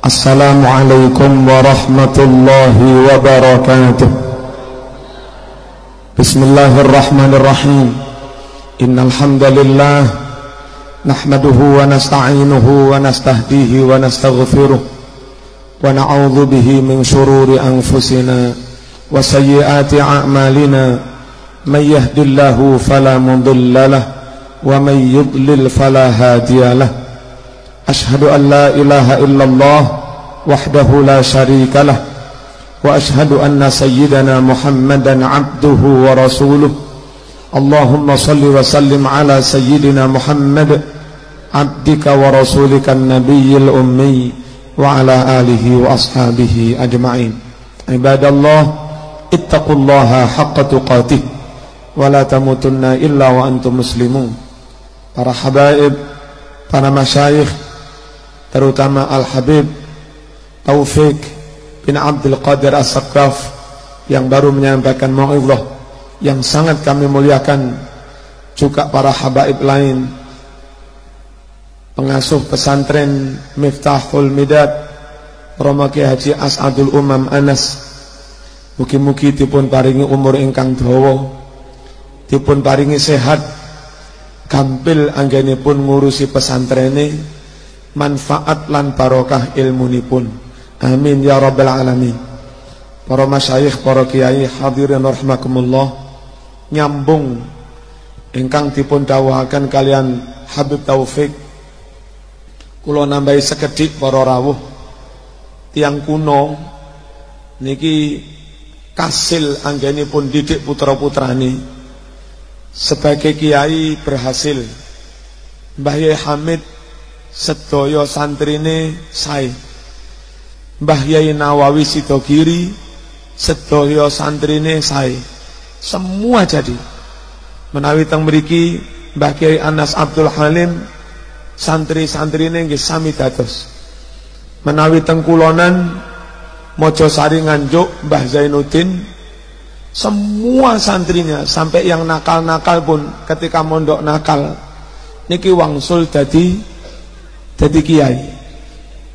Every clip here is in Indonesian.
السلام عليكم ورحمة الله وبركاته. بسم الله الرحمن الرحيم. إن الحمد لله نحمده ونستعينه ونستهديه ونستغفره ونعوذ به من شرور أنفسنا وسيئات أعمالنا. من يهد الله فلا مضل له ومن يضلل فلا هادي له. أشهد أن لا إله إلا الله وحده لا شريك له وأشهد أن سيدنا محمدا عبده ورسوله. اللهم صل وسلم على سيدنا محمد عبدك ورسولك النبي الأمي وعلى آله وأصحابه أجمعين. عباد الله اتقوا الله حق تقاته ولا تموتن إلا وأنتم مسلمون. Para habaib, para masyayikh terutama Al-Habib Taufik bin Abdul Qadir As-Sakaf yang baru menyampaikan mau'izah yang sangat kami muliakan juga para habaib lain pengasuh pesantren Miftahul Midad Roma Ki Haji As'adul Umam Anas. Mugi-mugi dipun paringi umur ingkang dawa dipun paringi sehat gampil anggenipun ngurusi pesantrene manfaat lan barokah ilmunipun. Amin ya rabbal alamin. Para masyayikh para kiai hadirin rahimakumullah nyambung. Ingkang dipun dawuhaken kalian Habib Taufik kula nambahi sekedhik para rawuh. Tiang kuno niki kasil anggenipun didik putra-putrane. Sebagai kiai berhasil. Mbah Hamid sedaya santrine sae. Mbah Yai Nawawi Sidogiri sedaya santrine sae. Semua jadi. Menawi teng mriki Mbah Kiai Anas Abdul Halim santri-santrine nggih sami dados. Menawi teng kulonan Mojosari Nganjuk Mbah Zainuddin semua santrinya sampai yang nakal-nakal pun ketika mondok nakal niki wangsul dadi jadi kiai.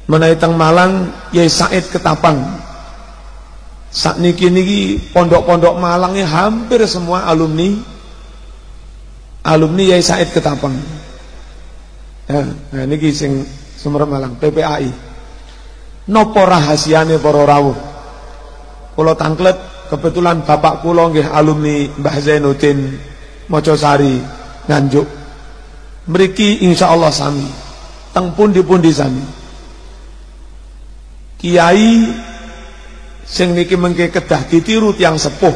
Menawi teng Malang Yai Said Ketapang. Sak niki niki pondok-pondok Malang ya hampir semua alumni alumni Yai Said Ketapang. Ya, nah niki sing Sumber Malang PPAI. Nopo rahasiane para rawuh? Kula tangklet kebetulan bapak kula nggih alumni Mbah Zainuddin Mojosari Nganjuk. Mriki insyaallah sami teng pundi-pundi sami. Kiai sing niki mengke kedah ditiru tiang sepuh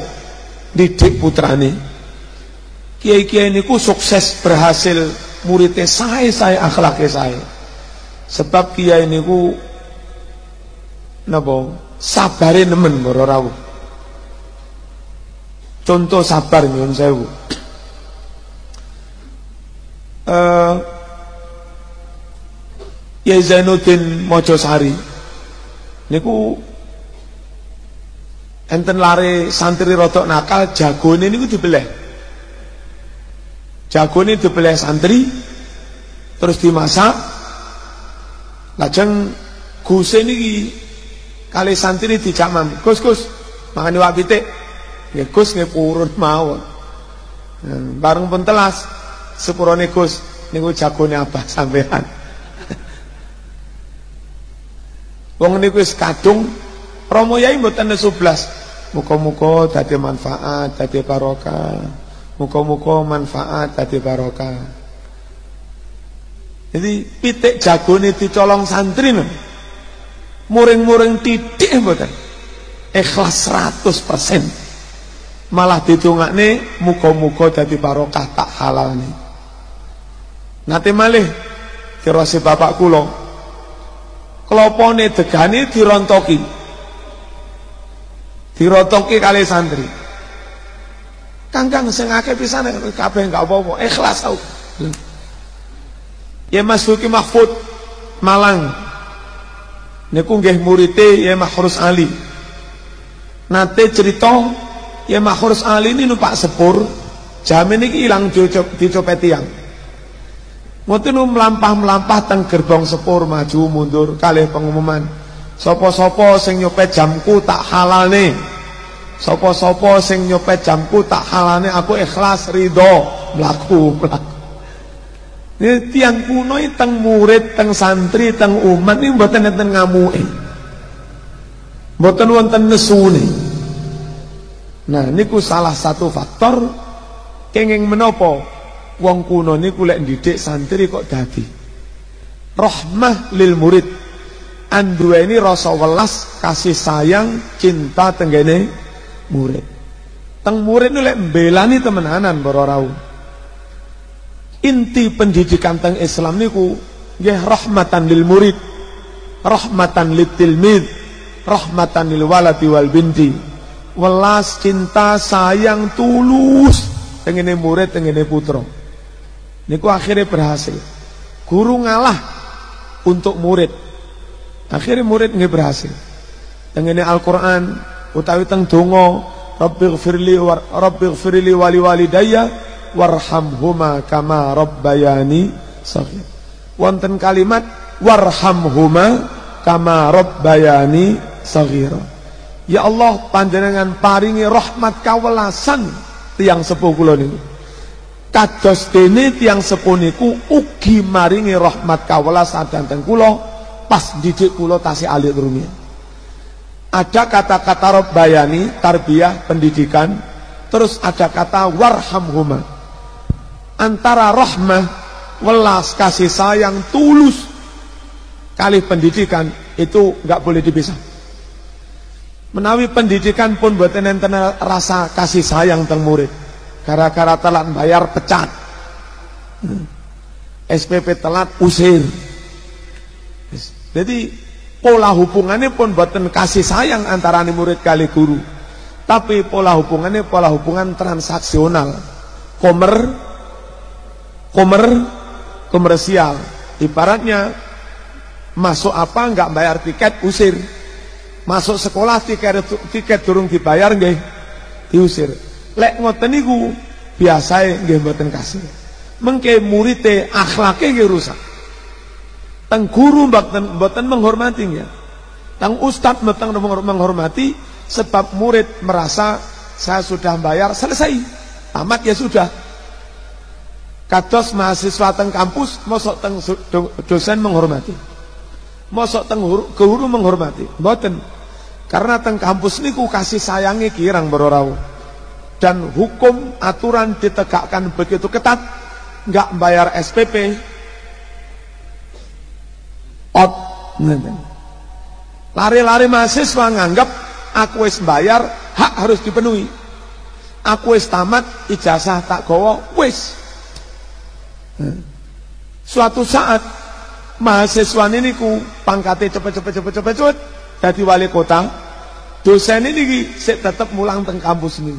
didik putrane. Kiai-kiai niku sukses berhasil muridnya saya saya akhlaknya saya sebab kiai niku napa? Sabare nemen para rawuh. Contoh sabar nyuwun sewu. Uh, Kiai Zainuddin Mojosari niku enten lari santri rotok nakal jagone niku dibeleh. Jagone dibeleh santri terus dimasak. Lajeng guse niki kali santri dicamam Gus Gus makan iwak pitik. Ya Gus nggih purun mawon. Nah, bareng pun telas sepurone Gus niku jagone abah sampean Wong niku wis kadung promo yai mboten sublas. Muka-muka dadi manfaat, dadi barokah. Muka-muka manfaat dadi barokah. Jadi pitik jagone dicolong santri no. Muring-muring titik mboten. Ikhlas 100%. Malah ditungakne muka-muka dadi barokah tak halal nih. Nanti malih kira si bapak kula kelopone degane dirontoki. Dirontoki kali santri. Kangkang sing akeh pisan kabeh enggak apa-apa ikhlas ya Mas Mahfud Malang. Niku nggih murite ya Mahrus Ali. Nate cerita ya Mahrus Ali ini numpak sepur jamin iki ilang dicopet yang Ngoten melampah-melampah teng gerbong sepur maju mundur kalih pengumuman. Sopo-sopo sing nyopet jamku tak halal nih. Sopo-sopo sing nyopet jamku tak halal nih aku ikhlas ridho melaku melaku. Ini tiang kuno teng murid, teng santri, teng umat ini mboten enten ngamuke. Mboten wonten nesune. Nah, niku salah satu faktor kenging menopo wong kuno niku lek didik santri kok dadi. Rahmah lil murid. ini rasa welas, kasih sayang, cinta tenggene murid. Teng murid niku lek mbelani temenanan para. Inti pendidikan teng Islam niku nggih rahmatan lil murid, rahmatan lil tilmid, rahmatan lil waladi wal binti. Welas cinta sayang tulus tengene murid tengene putra. Niku akhirnya berhasil. Guru ngalah untuk murid. Akhirnya murid nggih berhasil. Tengene Al-Qur'an utawi teng donga Rabbighfirli Rabbighfirli wali walidayya warhamhuma kama rabbayani saghir. Wonten kalimat warhamhuma kama rabbayani saghir. Ya Allah panjenengan paringi rahmat kawelasan tiang sepuh kula niku. Kados dene tiang sepuh niku ugi maringi rahmat kawelasan dhateng kula pas didik kula tasih alit rumiyin. Ada kata-kata Rabbayani, tarbiyah, pendidikan, terus ada kata warhamhuma antara rahmah, welas, kasih sayang, tulus kali pendidikan itu nggak boleh dipisah. Menawi pendidikan pun buat enten rasa kasih sayang teng murid. Gara-gara telat bayar pecat. SPP telat usir. Jadi pola hubungannya pun buatan kasih sayang antara murid kali guru. Tapi pola hubungannya pola hubungan transaksional. Komer komer komersial. Ibaratnya masuk apa nggak bayar tiket usir. Masuk sekolah tiket tiket durung dibayar nggih diusir. Lek ngoten niku biasae nggih mboten kasih. Mengke murite akhlake nggih rusak. Teng guru mboten mboten menghormati ya. Tang ustad mboten menghormati sebab murid merasa saya sudah bayar selesai. Tamat ya sudah Kados mahasiswa teng kampus, mosok teng dosen menghormati. Mosok teng guru menghormati. Mboten. Karena teng kampus niku kasih sayangi kirang berorau. Dan hukum aturan ditegakkan begitu ketat, nggak bayar SPP. Ot. Lari-lari mahasiswa nganggap aku wis bayar, hak harus dipenuhi. Aku wis tamat, ijazah tak gowo, wis Suatu saat mahasiswa ini ku pangkatnya cepet-cepet cepet-cepet cepet jadi wali kota. Dosen ini tetap mulang teng kampus ini.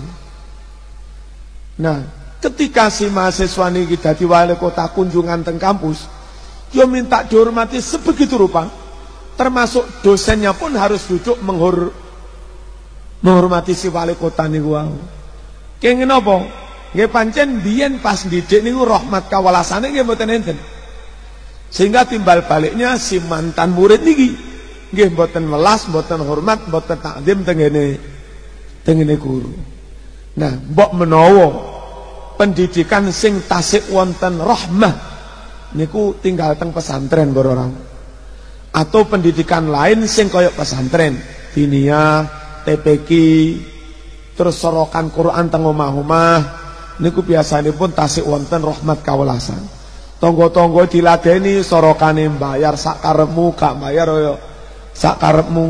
Nah, ketika si mahasiswa ini jadi wali kota kunjungan teng kampus, dia minta dihormati sebegitu rupa. Termasuk dosennya pun harus duduk menghor menghormati si wali kota ini wow. Kengin apa? Nggih pancen biyen pas didik niku rahmat kawalasane nggih mboten enten. Sehingga timbal baliknya si mantan murid niki nggih mboten welas, mboten hormat, mboten takdim tengene tengene guru. Nah, mbok menawa pendidikan sing tasik wonten rahmah niku tinggal teng pesantren orang. Atau pendidikan lain sing koyok pesantren, diniyah, TPQ, terus sorokan Quran teng omah-omah, niku pun tasik wonten rahmat kawelasan. Tonggo-tonggo diladeni sorokane bayar sak karepmu, gak bayar yo sak karepmu.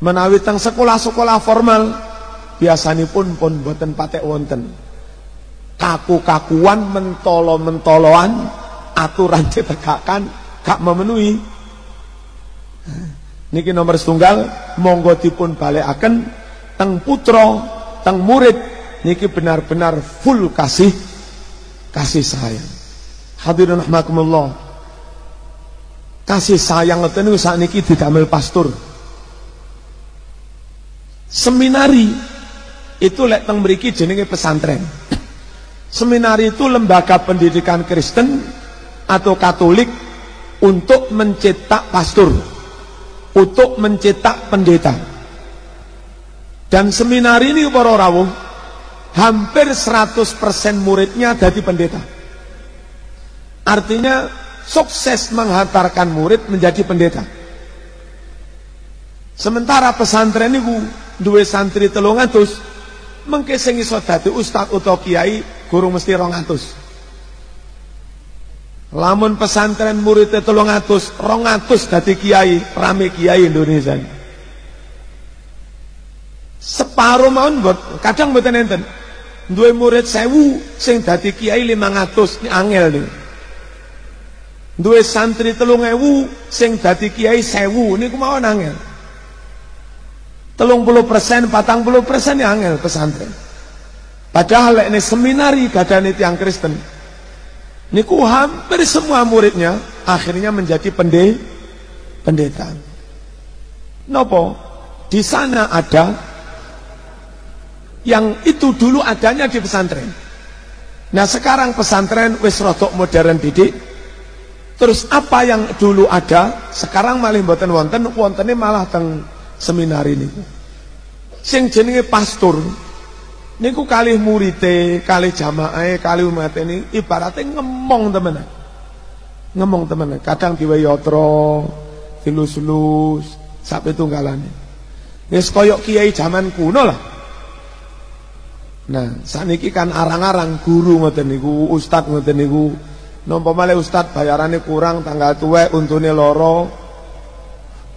Menawi teng sekolah-sekolah formal biasanipun pun boten patek wonten. Kaku-kakuan mentolo-mentoloan aturan ditegakkan gak memenuhi. Niki nomor setunggal monggo dipun balekaken teng putra, teng murid niki benar-benar full kasih kasih sayang. Hadirin rahmakumullah. Kasih sayang itu niku sakniki didamel pastor. Seminari itu lek teng mriki jenenge pesantren. Seminari itu lembaga pendidikan Kristen atau Katolik untuk mencetak pastor, untuk mencetak pendeta. Dan seminari ini para rawuh hampir 100% muridnya jadi pendeta. Artinya sukses menghantarkan murid menjadi pendeta. Sementara pesantren ini dua santri telung atus mengke sing iso dadi ustaz utawa kiai guru mesti rong atus. Lamun pesantren muridnya telung atus, rong atus dadi kiai, rame kiai Indonesia. Separuh mawon kadang mboten enten. Duwe murid sewu sing dadi kiai 500 ini angel nih. Duwe santri telung ewu sing dadi kiai sewu niku mawon angel. Telung puluh persen, patang puluh persen ya angel pesantren. Padahal ini seminari gadani tiang Kristen. Niku hampir semua muridnya akhirnya menjadi pendeta. pendeta. Nopo? Di sana ada yang itu dulu adanya di pesantren. Nah sekarang pesantren wis rodok modern didik. Terus apa yang dulu ada, sekarang malah mboten wonten, wontene malah teng seminar ini. Sing jenenge pastor niku kali murite, kali jamaah, kali umat ini ibaratnya ngemong temenan. Ngemong temenan, kadang diweyotro, dilus-lus, sampai tunggalannya. Wis koyok kiai zaman kuno lah. Nah, saniki kan arang-arang guru ngoten niku, ustad ngoten niku. Napa malih ustad bayarane kurang, tanggal tuwek, untune loro.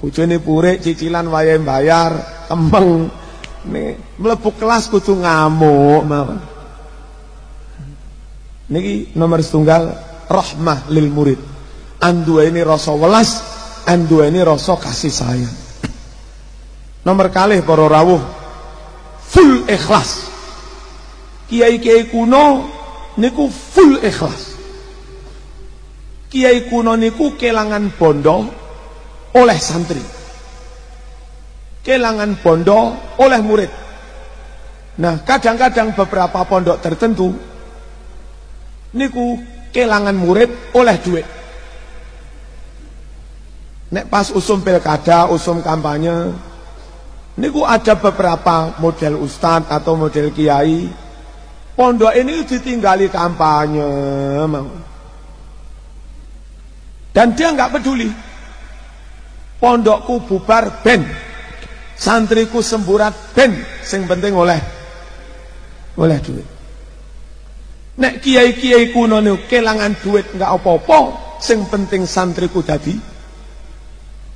Bojone purik, cicilan wayahe bayar, kembang. Nih, mlebu kelas kudu ngamuk mawon. Niki nomor setunggal rahmah lil murid. Andu ini rasa welas, andu ini rasa kasih sayang. Nomor kalih para rawuh full ikhlas kiai-kiai kuno niku full ikhlas. Kiai kuno niku kelangan bondo oleh santri. Kelangan bondo oleh murid. Nah, kadang-kadang beberapa pondok tertentu niku kelangan murid oleh duit. Nek pas usum pilkada, usum kampanye, niku ada beberapa model ustadz atau model kiai Pondok ini ditinggali kampanye. Dan dia nggak peduli. Pondokku bubar ben. Santriku semburat ben. Sing penting oleh oleh duit. Nek kiai-kiai kuno nih kelangan duit nggak apa-apa, sing penting santriku tadi.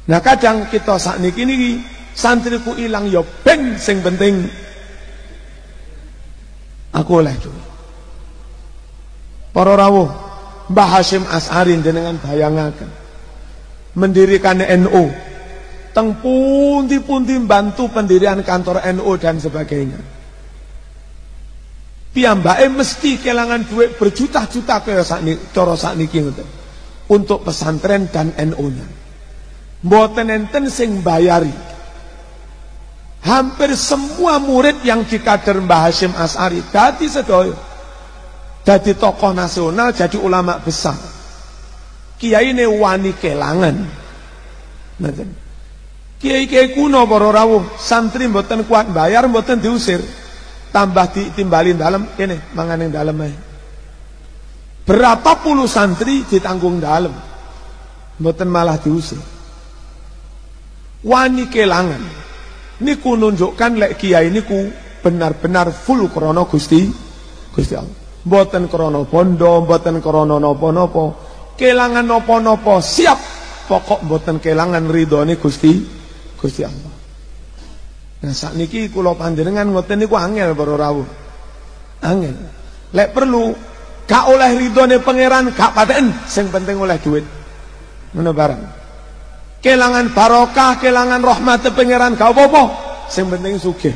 Nah kadang kita saat ini santriku hilang ya ben sing penting Aku oleh duit. Para rawuh Mbah Hashim As'ari dengan mendirikan NU teng pundi-pundi bantu pendirian kantor NU dan sebagainya. Piyambake mesti kelangan duit berjuta-juta kaya sakniki. Untuk pesantren dan NU-nya. Mboten enten sing bayari. Hampir semua murid yang di kader Mbah Hashim As'ari Dadi sedoyo Dadi tokoh nasional jadi ulama besar Kiai ini wani kelangan. Kiai-kiai kuno para rawuh Santri mboten kuat bayar mboten diusir. Tambah ditimbalin dalam Ini mangan yang dalam aja. Berapa puluh santri ditanggung dalam Mboten malah diusir. Wani kelangan. Niku nunjukkan lek kiai niku benar-benar full krono Gusti Gusti Allah. Mboten krono bondo, mboten krono nopo-nopo, kelangan nopo-nopo siap. Pokok mboten kelangan ridhone Gusti Gusti Allah. Nah sakniki kula panjenengan ngoten niku angel para rawuh. Angel. Lek perlu gak oleh ridhone pangeran gak paten sing penting oleh duit. Ngono barang kelangan barokah, kelangan rahmat pangeran gak apa-apa. Sing penting sugih.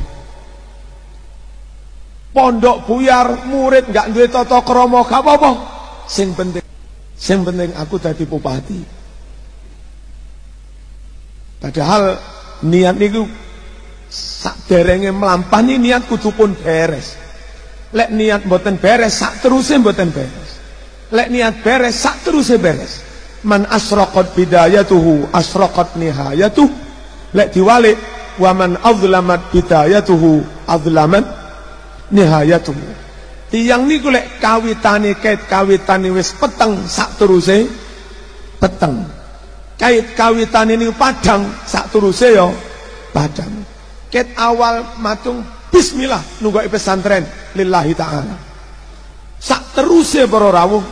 Pondok buyar, murid gak duwe tata krama gak apa-apa. Sing penting sing penting aku dadi bupati. Padahal niat niku sak derenge melampah niat kudu pun beres. Lek niat mboten beres sak teruse mboten beres. Lek niat beres sak teruse beres. Man asraqat bidayatuhu asraqat nihayatuh. Lek diwalik wa man azlamat bidayatuhu azlamat nihayatuhu. Tiang niku lek kawitane kait kawitane wis peteng sak teruse peteng. Kait kawitane niku padang sak teruse yo padang. Ket awal matung Bismillah nunggu pesantren lillahi taala. Sak terus ya para rawuh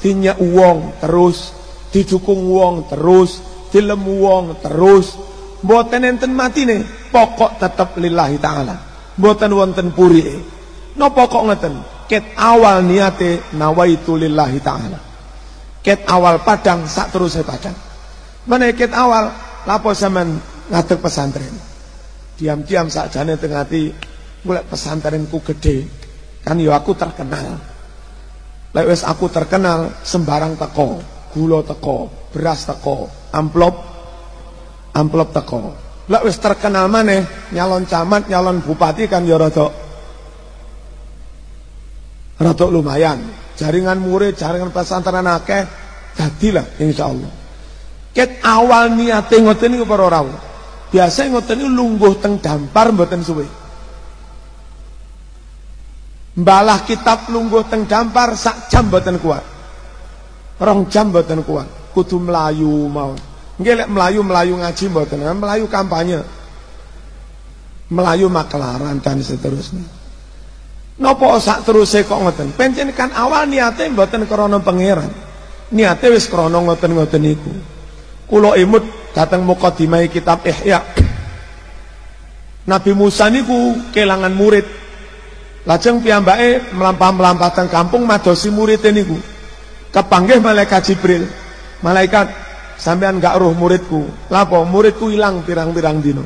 dinya uang terus, didukung uang terus, dilem uang terus. Mboten enten matine, pokok tetep lillahi taala. Mboten wonten puri. No pokok ngeten, ket awal niate nawaitu lillahi taala. Ket awal padang sak terus padang. Mana ket awal lapo zaman ngadeg pesantren. Diam-diam sakjane teng ati golek pesantrenku gede. Kan ya aku terkenal. Lek wis aku terkenal sembarang teko, gula teko, beras teko, amplop amplop teko. Lek wis terkenal maneh nyalon camat, nyalon bupati kan ya rada rada lumayan. Jaringan murid, jaringan pesantren akeh dadilah insyaallah. Ket awal niate ngoten niku para rawuh. Biasa ngoten niku lungguh teng dampar mboten suwe. Mbalah kitab lungguh teng dampar sak jam mboten kuat. Rong jam mboten kuat. Kudu melayu mau. Nggih lek melayu melayu ngaji mboten, melayu kampanye. Melayu makelaran dan seterusnya. Napa sak teruse kok ngoten? Pencen kan awal niate mboten krana pangeran. Niate wis krana ngoten-ngoten niku. Kula imut datang mukadimah kitab Ihya. Nabi Musa niku kelangan murid. Lajeng piyambake melampah-melampah teng kampung madosi murid niku. Kepanggih malaikat Jibril. Malaikat, sampean gak roh muridku. Lapo muridku hilang pirang-pirang dino.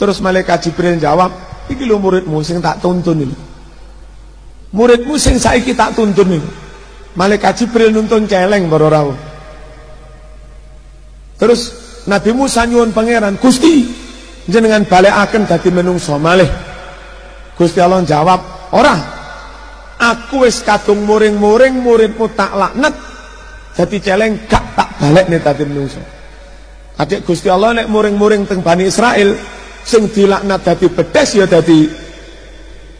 Terus malaikat Jibril jawab, iki lho muridmu sing tak tuntun iki. Muridmu sing saiki tak tuntun iki. Malaikat Jibril nuntun celeng para rawuh. Terus Nabi Musa nyuwun pangeran, "Gusti, jenengan balekaken dadi menungso malih." Gusti Allah jawab, "Ora. Aku wis kadung muring-muring muridmu tak laknat. Dadi celeng gak tak balik nih dadi menungso." Adik Gusti Allah nek muring-muring teng Bani Israel sing dilaknat dadi bedes ya dadi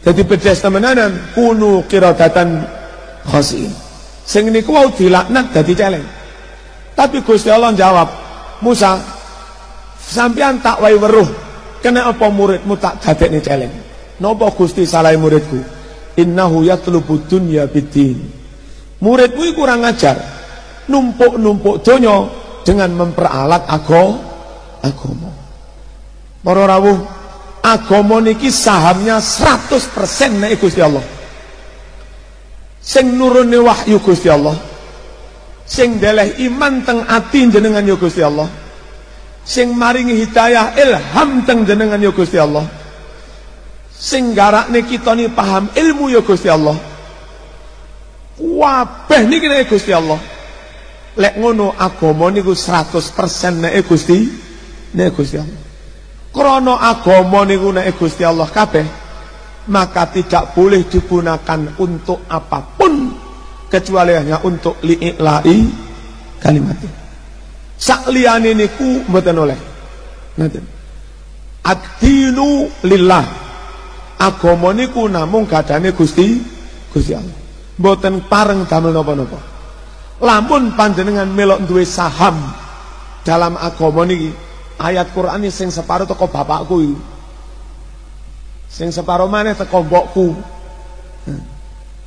dadi bedes temenanan kunu kiradatan khasiin. Sing niku wau dilaknat dadi celeng. Tapi Gusti Allah jawab, Musa sampean tak wae weruh kena apa muridmu tak dadekne celeng? Napa Gusti salah muridku? Innahu yatlubu dunya bidin muridmu iku kurang ajar. Numpuk-numpuk donya dengan memperalat agama agama para rawuh agama niki sahamnya 100% nek Gusti Allah. Sing nurune wahyu Gusti Allah. Sing deleh iman teng ati jenengan ya Gusti Allah. Sing maringi hidayah ilham teng jenengan ya Gusti Allah. Sing garakne kita ni paham ilmu ya Gusti Allah. Wabeh niki nek Gusti Allah. Lek ngono agama niku 100% nek Gusti nek Gusti Allah krana agama niku nek Gusti Allah kabeh maka tidak boleh digunakan untuk apa pun kecuali hanya untuk li'i'la'i kalimat sak liyane niku mboten oleh. Ngoten ad-dinu lillah. Agama niku namung gadane Gusti Gusti Allah. Mboten pareng damel napa-napa. Lamun panjenengan melok duwe saham dalam agama niki ayat Quran sing separuh teko bapakku iki sing separuh maneh teko mbokku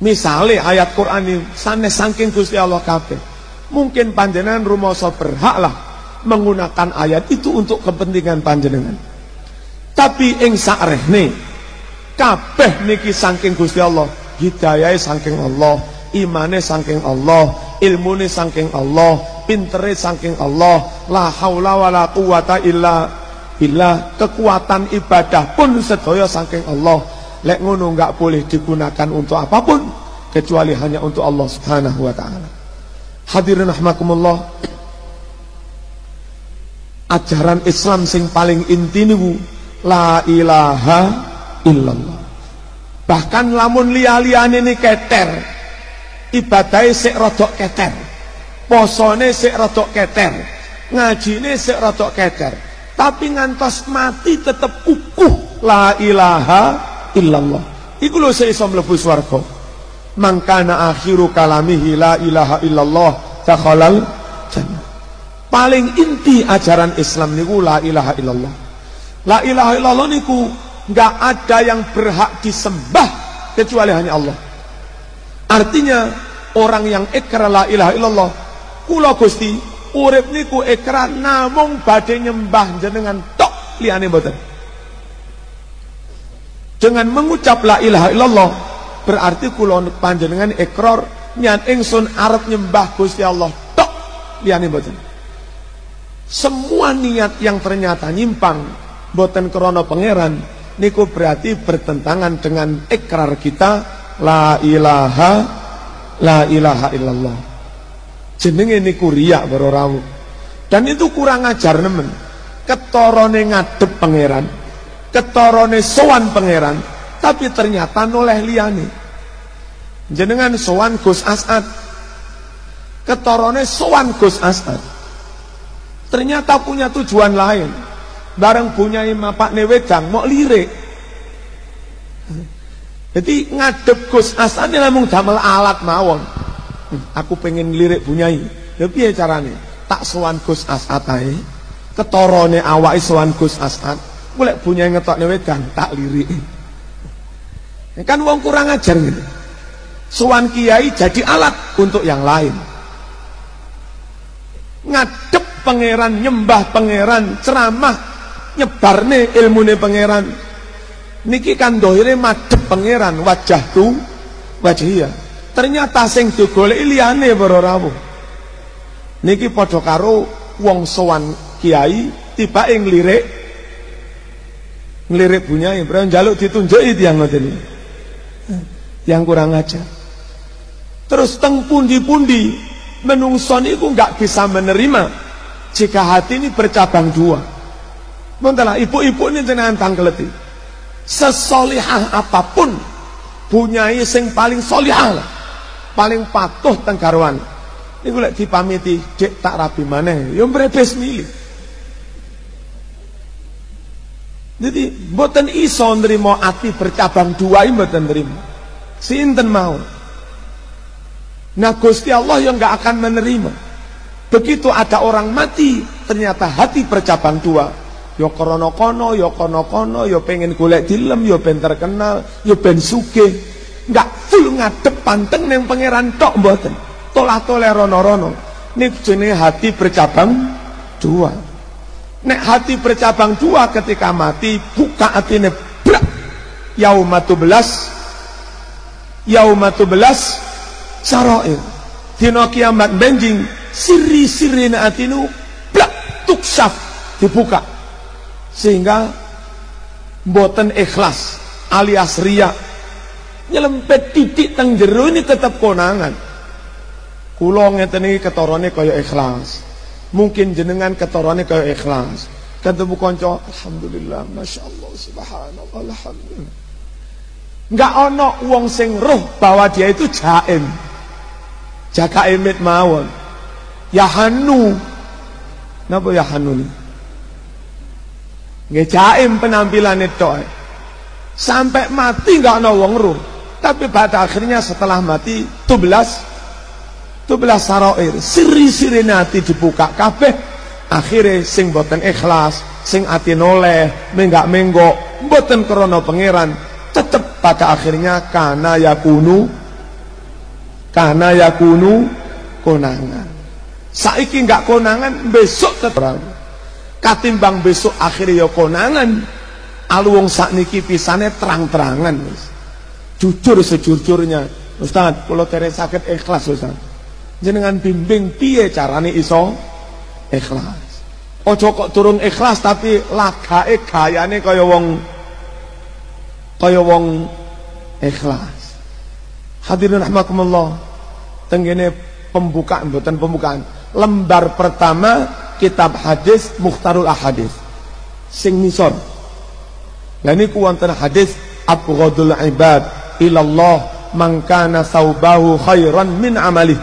Misalnya ayat Quran ini sanes saking Gusti Allah kabeh. Mungkin panjenengan rumoso berhak lah menggunakan ayat itu untuk kepentingan panjenengan. Tapi ing sakrehne kabeh niki saking Gusti Allah, hidayahe saking Allah, imane saking Allah, ilmune saking Allah, pintere saking Allah, la haula wala quwata illa billah. Kekuatan ibadah pun sedaya saking Allah. Lek ngono enggak boleh digunakan untuk apa pun kecuali hanya untuk Allah Subhanahu wa taala. Hadirin rahimakumullah. Ajaran Islam sing paling inti niku la ilaha illallah. Bahkan lamun liya-liyane ini keter. Ibadahnya sik rodok keter. Posone sik rodok keter. Ngajine sik rodok keter. Tapi ngantos mati tetep kukuh la ilaha illallah. Iku lho sik iso mlebu swarga. Mangkana akhiru kalamihi la ilaha illallah dakhalal jannah. Paling inti ajaran Islam niku la ilaha illallah. La ilaha illallah niku nggak ada yang berhak disembah kecuali hanya Allah. Artinya orang yang ikrar la ilaha illallah, kula Gusti urip niku ikrar namung badhe nyembah jenengan tok liyane mboten. Dengan mengucap la ilaha illallah berarti kula panjenengan ikrar nyan ingsun arep nyembah Gusti Allah tok liyane mboten. Semua niat yang ternyata nyimpang boten krana pangeran niku berarti bertentangan dengan ikrar kita la ilaha la ilaha illallah. Jenenge niku riya para rawuh. Dan itu kurang ajar nemen. Ketorone ngadep pangeran, ketorone sowan pangeran, tapi ternyata noleh liyane. Jenengan sowan Gus Asad. Ketorone sowan Gus Asad. Ternyata punya tujuan lain bareng punya mapak wedang mau lirik jadi ngadep Gus Asane lamun damel alat mawon. Aku pengen lirik bunyai ya carane? Tak sowan Gus Asad ketorone awake sowan Gus Asad golek bunyai ngetokne wedang tak lirik kan wong kurang ajar gitu. Sowan kiai jadi alat untuk yang lain. Ngadep pangeran nyembah pangeran ceramah nyebarne ilmune pangeran niki kan dohire madhep pangeran wajah tu wajhia ternyata sing digoleki liyane para rawuh. Niki padha karo wong sowan kiai tiba ing lirik ngelirik bunyai bro njaluk ditunjuki tiyang ngoten yang kurang aja terus teng pundi-pundi menungso niku nggak bisa menerima jika hati ini bercabang dua. Montela ibu-ibu ini jenengan tangkeleti. Sesolihah apa pun punyai sing paling solihah. Paling patuh tenggarwan. Ini gue dipamiti, dek tak rapi mana, yang berbes milih. Jadi, boten iso nerimo ati bercabang dua ini boten nerimo. Sinten mau. Nah Gusti Allah yang gak akan menerima. Begitu ada orang mati, ternyata hati bercabang dua Yo krana kono, yo kono kono, yo pengen golek dilem, yo ben terkenal, yo ben sugih. Enggak full ngadep panteng ning pangeran tok mboten. Tolah-toleh rono-rono. Nek jenenge hati bercabang dua. Nek hati bercabang dua ketika mati buka atine brak. Yaumatu belas Yaumatu belas Saroir Dino kiamat benjing Siri-siri atinu Blak tuksaf Dibuka sehingga mboten ikhlas alias ria nyelempet titik teng jero ini tetap konangan. Kula ngeten iki ketorone kaya ikhlas. Mungkin jenengan ketorone kaya ikhlas. Ketemu kanca alhamdulillah masyaallah subhanallah alhamdulillah. Enggak ono wong sing roh bahwa dia itu jaim. Jaga emit mawon. Ya hanu napa ya hanu nih Nggih penampilan itu. Sampai mati nggak ana ruh. Tapi pada akhirnya setelah mati belas, 12 belas saroir siri-siri nanti dibuka kabeh akhirnya sing boten ikhlas sing ati noleh menggak menggok boten krono pangeran tetep pada akhirnya kana yakunu kana yakunu konangan saiki nggak konangan besok tetap katimbang besok akhirnya ya konangan. Aluwong sakniki pisane terang-terangan jujur sejujurnya. Ustaz kalau tere sakit ikhlas Ustaz. Jenengan bimbing piye carane iso ikhlas? Ojo kok turun ikhlas tapi lagae gayane kaya wong kaya wong ikhlas. Hadirin rahmakumullah tenggene pembukaan bukan pembukaan. Lembar pertama kitab hadis Mukhtarul Ahadis sing nisor. Lah niku wonten hadis abghadul ibad ilallah man kana thawbahu khairan min amalih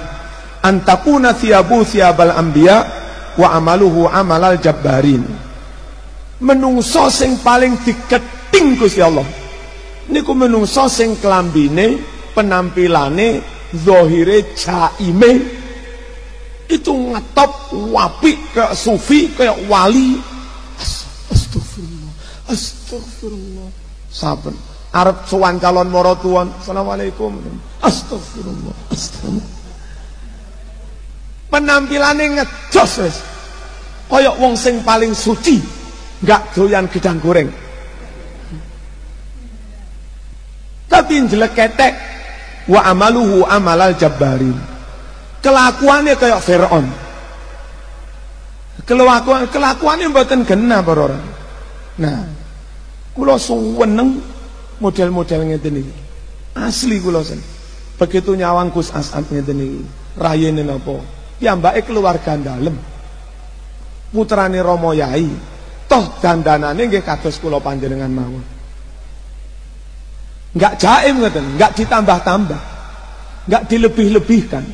antakuna thiyabu thiyabal anbiya wa amaluhu amalal jabbarin. Menungso sing paling diketing Gusti Allah. Niku menungso sing klambine penampilane zahire jaime itu ngetop wapi kayak sufi kayak wali. Astagfirullah astagfirullah. Saben. Arep sowan calon maratuan assalamualaikum. Astagfirullah astagfirullah. Penampilannya ngejos wis. Kaya wong sing paling suci nggak doyan gedang goreng. Tapi jelek ketek wa amaluhu amalal jabbarin kelakuannya kayak Fir'aun. Kelakuan kelakuannya mboten genah para orang. Nah kula suweneng model-model ngeten iki. Asli kula sen. Begitu nyawang Gus Asad ngeten iki. Rayene napa? Piyambake keluarga dalem. Putrane Rama Yai. Toh dandanane nggih kados kula panjenengan mawon. Enggak jaim ngeten, enggak ditambah-tambah. Enggak dilebih-lebihkan.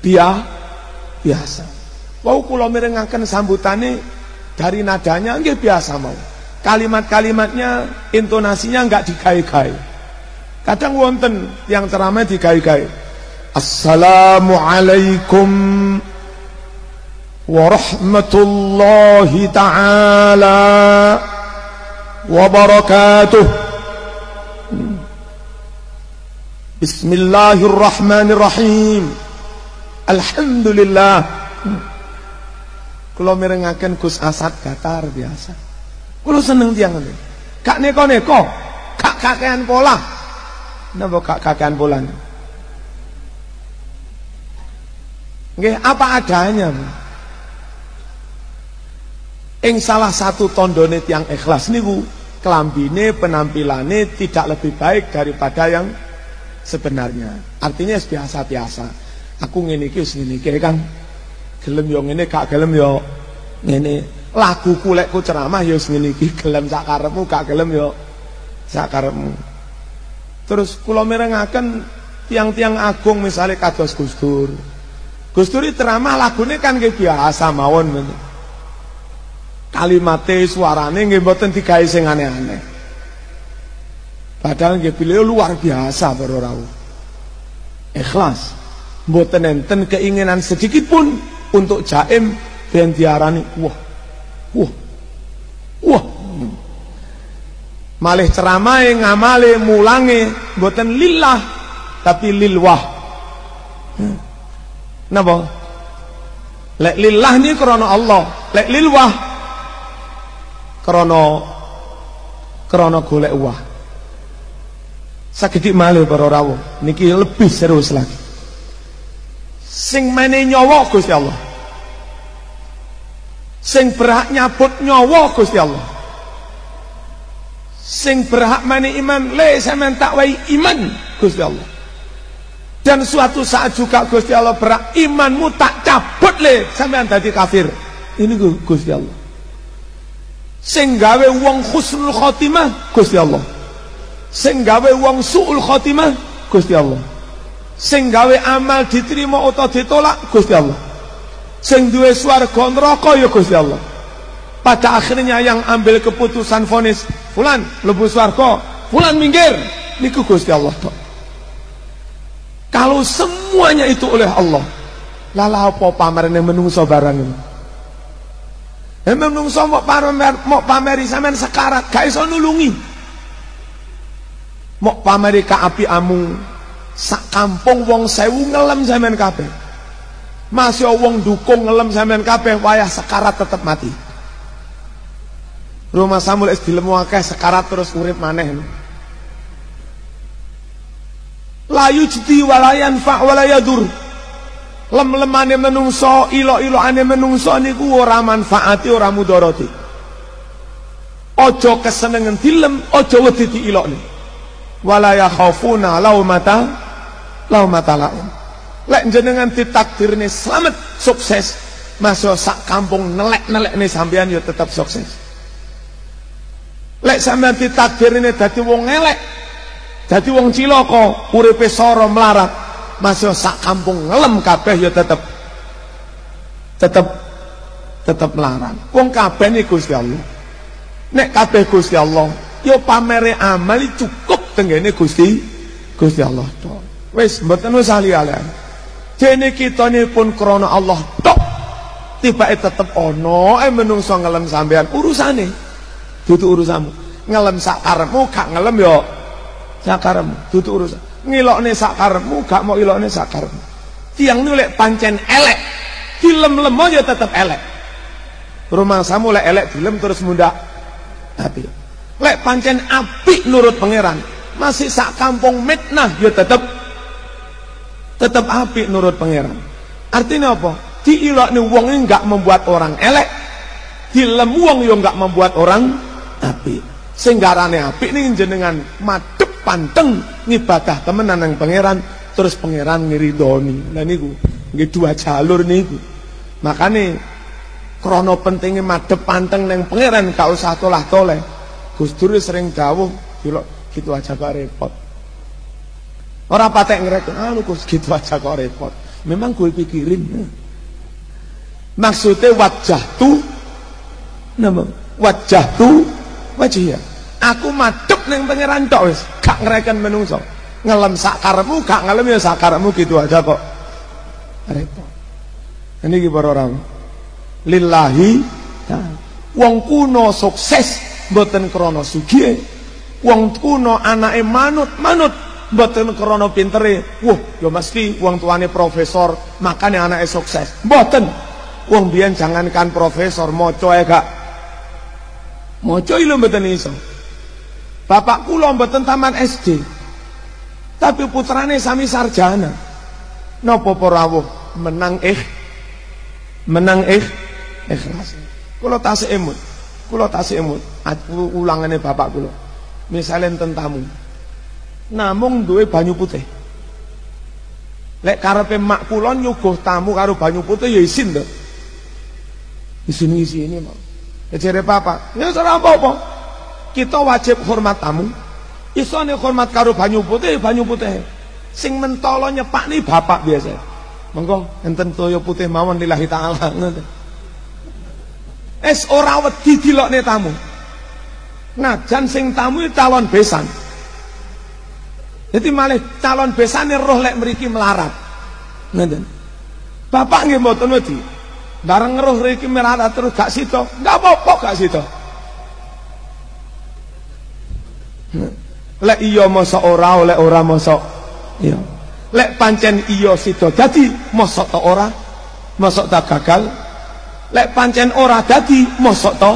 Dia biasa. Wau kula mirengaken sambutane dari nadanya nggih biasa mau. Kalimat-kalimatnya intonasinya enggak digawe-gawe. Kadang wonten yang ceramah digawe-gawe. Assalamualaikum warahmatullahi taala wabarakatuh. Bismillahirrahmanirrahim. Alhamdulillah. Kalau mirengaken Gus Asad gatar biasa. Kalau seneng tiang ini. Kak neko neko, kak kakean pola. Napa kak kakean pola? Nggih, apa adanya. Ing salah satu tondone tiang ikhlas niku kelambine penampilane tidak lebih baik daripada yang sebenarnya. Artinya biasa-biasa. Aku ngene iki wis ngene iki. Gelem yo ngene gak gelem yo ngene. Lagu kulekku ceramah yo wis ngene iki, gelem sak karepmu gak gelem yo sak karepmu. Terus kula mirengaken tiang-tiang agung misalnya kados Gus Dur. Gus Dur ceramah lagune kan nggih biasa mawon. Kalimate suarane nggih mboten digawe sing aneh-aneh. Padahal nggih beliau luar biasa para rawuh. Ikhlas. Mboten enten keinginan sedikit pun untuk jaim ben diarani wah. Wah. Wah. Malih ceramah ngamale mulange mboten lillah tapi lilwah. Napa? Lek lillah ni krana Allah, lek lilwah krana krana golek wah. Sakidik malih para rawuh niki lebih serius lagi. Sing mene nyawa Gusti Allah. Sing berhak nyabut nyawa Gusti Allah. Sing berhak mene iman le sampean tak wai iman Gusti Allah. Dan suatu saat juga Gusti Allah berhak imanmu tak cabut le sampean dadi kafir. Ini Gusti Allah. Sing gawe wong husnul khotimah Gusti Allah sing gawe wong suul khotimah Gusti Allah sing gawe amal diterima atau ditolak Gusti Allah. Sing duwe swarga neraka ya Gusti Allah. Pada akhirnya yang ambil keputusan vonis fulan lebu swarga. Fulan minggir. Niku Gusti Allah kalau semuanya itu oleh Allah lala apa yang menungso barang ini? Menungso mau pamer mau pameri sampean sekarat gak iso nulungi. Mok pameri api amu sak kampung wong sewu ngelem sampean kabeh. Masih wong dukung ngelem sampean kabeh wayah sekarat tetep mati. Rumah Samul es dilemu akeh sekarat terus urip maneh. Layu jdi walayan fa walayadur. Lem-lemane menungso, ilo-ilokane menungso niku ora manfaati ora mudharati. Ojo kesenengan dilem, ojo wedi diilokne wala yakhafuna laumata laumata laum lek jenengan ditakdirne selamat sukses masuk sak kampung nelek-nelek nih sampean yo tetap sukses lek sampean ditakdirne dadi wong elek Dadi wong cilaka uripe soro melarat, masih sak kampung ngelem kabeh ya tetep tetep tetep melarat. Wong kabeh nih Gusti Allah. Nek kabeh Gusti Allah, ya pamere amal cukup tenggene Gusti Gusti Allah. Wis mboten usah. Dene kita pun krana Allah tok. Tibake tetep ana eh menungso ngelem sampean urusane. Dudu urusanmu. Ngelem sak karepmu gak ngelem ya sakaremu dudu urusan ngilokne sakaremu gak mau ilokne sakaremu tiang nulek pancen elek dilem-lem aja tetep elek rumah samu lek elek dilem terus muda tapi lek pancen api nurut pangeran masih sak kampung mitnah ya tetep tetep api nurut pangeran. Artinya apa? Diilokne wong enggak membuat orang elek. Dilem wong yo enggak membuat orang api singgarane api nih jenengan madep panteng ngibadah temenan nang pangeran terus pangeran ngiridoni. Nah niku nggih dua jalur niku. Makane krana pentingnya madep panteng nang pangeran gak usah tolah toleh Gus Dur sering dawuh gitu aja kok repot Orang patek ngerek, ah lu gitu aja kok repot. Memang gue pikirin. Maksudnya wajah tuh, nama wajah tuh wajah ya. Aku madep neng pangeran tok wis, gak ngereken menungso. Ngelem sakarmu, gak ngelem ya sakarmu gitu aja kok. Repot. Ini para orang. Lillahi wong kuno sukses mboten krana sugih. Wong kuno anake manut, manut mboten krana pintere. Wah, ya mesti wong tuane profesor, makane anake sukses. Mboten. Wong biyen jangankan profesor, maca ae gak maca ilmu mboten iso. Bapak kula mboten taman SD. Tapi putrane sami sarjana. Para rawuh menang eh menang eh ikhlas. Kula tasih emut. Kula tasih emut. Ulangane bapak kula. Misalnya tentamu. Namung duwe banyu putih. Lek karepe mak kula nyuguh tamu karo banyu putih ya isin to. Isin isi ini mau. Ya jere bapak, ya ora apa-apa. Kita wajib hormat tamu. Isone hormat karo banyu putih banyu putih. Sing mentolo nyepak nih bapak biasa. Monggo enten toyo putih mawon lillahi taala. Ngoten. Es ora wedi dilokne tamu. Nah jan sing tamu calon besan jadi malah calon besane roh lek mriki melarat ngoten bapak nggih mboten wedi bareng roh mriki melarat terus gak sida gak apa-apa gak sida Lek iya masa ora oleh ora masa iya. Lek pancen iya sida dadi mosok to ora? Mosok tak gagal? Lek pancen ora dadi mosok to?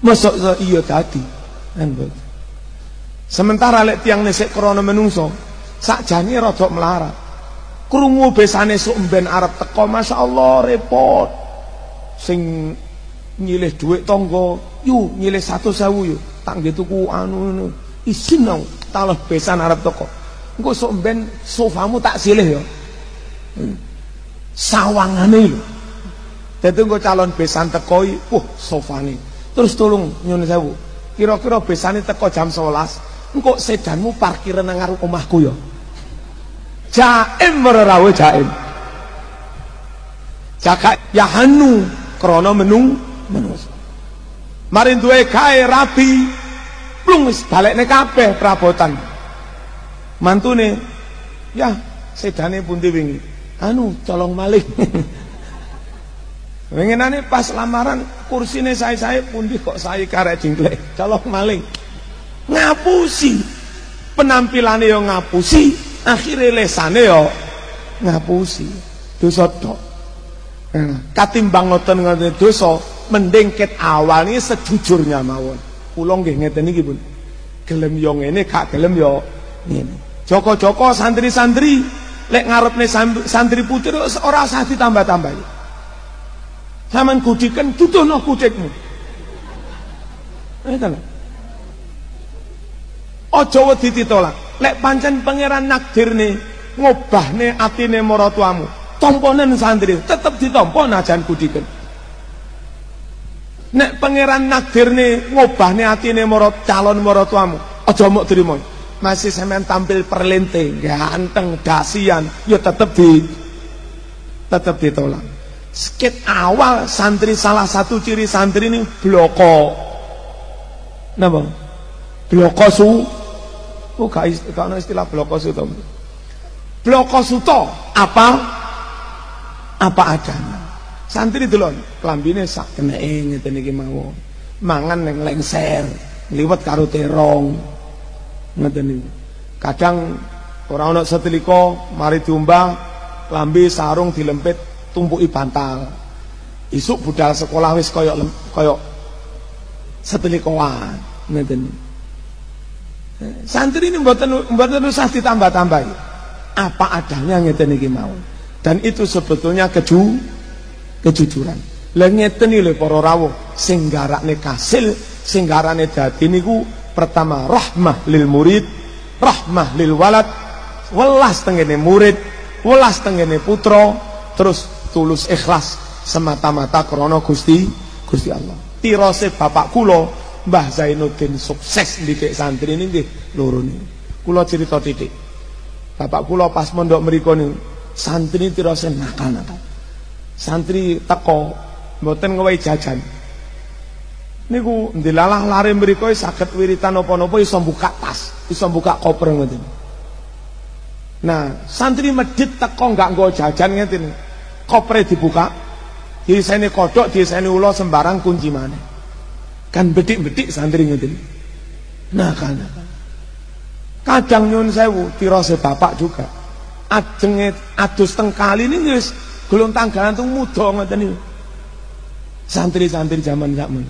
To iya dadi. Sementara lek tiang nesek krana menungso, sakjane rada melarat. Krungu besane sok mben arep teko masyaallah repot. Sing nyilih dhuwit tangga, yu nyilih 100.000 yu tak nggih tuku anu ngono. Isin nang talah besan arep toko. Engko sok ben sofamu tak silih ya. Hmm. Sawangane lho. Dadi engko calon besan teko wah sofane. Terus tolong nyun sewu. Kira-kira besane teko jam 11. Engko sedanmu parkiran nang ngarep omahku ya. Jaim ora rawe jaim. Jaka yahanu krana menung menungso. Mari duwe kae rabi, plung wis balekne kabeh perabotan. Mantune, ya sedane pundi wingi? Anu colong malih. Winginane pas lamaran kursine saya-saya pundi kok saya karek jingklek, colong maling. Ngapusi. Penampilane yo ngapusi, akhire lesane yo ngapusi. Dosa tok. Nah, katimbang ngoten ngoten dosa, mending ket awal ini sejujurnya mawon. Kula nggih ngeten iki, Pun. Gelem yo ngene, gak gelem yo ngene. Joko-joko santri-santri lek ngarepne santri putri ora usah ditambah-tambah. Saman gudiken duduhno kudikmu. Ngeten. Aja wedi ditolak. Lek pancen pangeran nakdirne ngobahne atine maratuamu. Tomponen santri tetep ditampa najan gudiken. Nek pangeran nakdirne ngobahne atine marot calon maratuamu, aja mok trimo. masih semen tampil perlinting, ganteng, dasian, ya tetap di tetap ditolak. Skit awal santri salah satu ciri santri ini bloko. Napa? Bloko su. Oh, gak istilah bloko su to. Bloko suto apa? Apa adanya. Santri delon, klambine sak keneke ngeten iki mawon. Mangan ning lengser, liwat karo terong. Ngeten niku. Kadang orang ana setelika mari diumbah lambe sarung dilempit tumpuki bantal. Isuk budal sekolah wis koyok koyok setelikoan ngeten. Santri ini mboten mboten usah ditambah-tambahi. Apa adanya ngeten iki mau. Dan itu sebetulnya keju kejujuran. Lah ngeten lho para rawuh, sing garakne kasil, sing garane dadi niku pertama rahmah lil murid, rahmah lil walad, welas tengene murid, welas tengene putra, terus tulus ikhlas semata-mata krana Gusti Gusti Allah. Tirose bapak kula Mbah Zainuddin sukses didik santri ini nggih loro niku. Kula cerita titik. Bapak kula pas mondok mriku niku santri tirose nakal-nakal. Santri teko mboten ngewehi jajan. Niku ndilalah lari mriku saged wiritan napa-napa iso buka tas iso buka koper ngoten. Nah santri medit teko enggak nggo jajan ngeten. Kopre dibuka disene kodok disene ula sembarang kunci mana kan bedik-bedik santri ngeten nah kan kadang nyun sewu tirose bapak juga ajenge adus tengkali ini wis gelontang gantung muda ngoten niku. Santri-santri zaman zaman.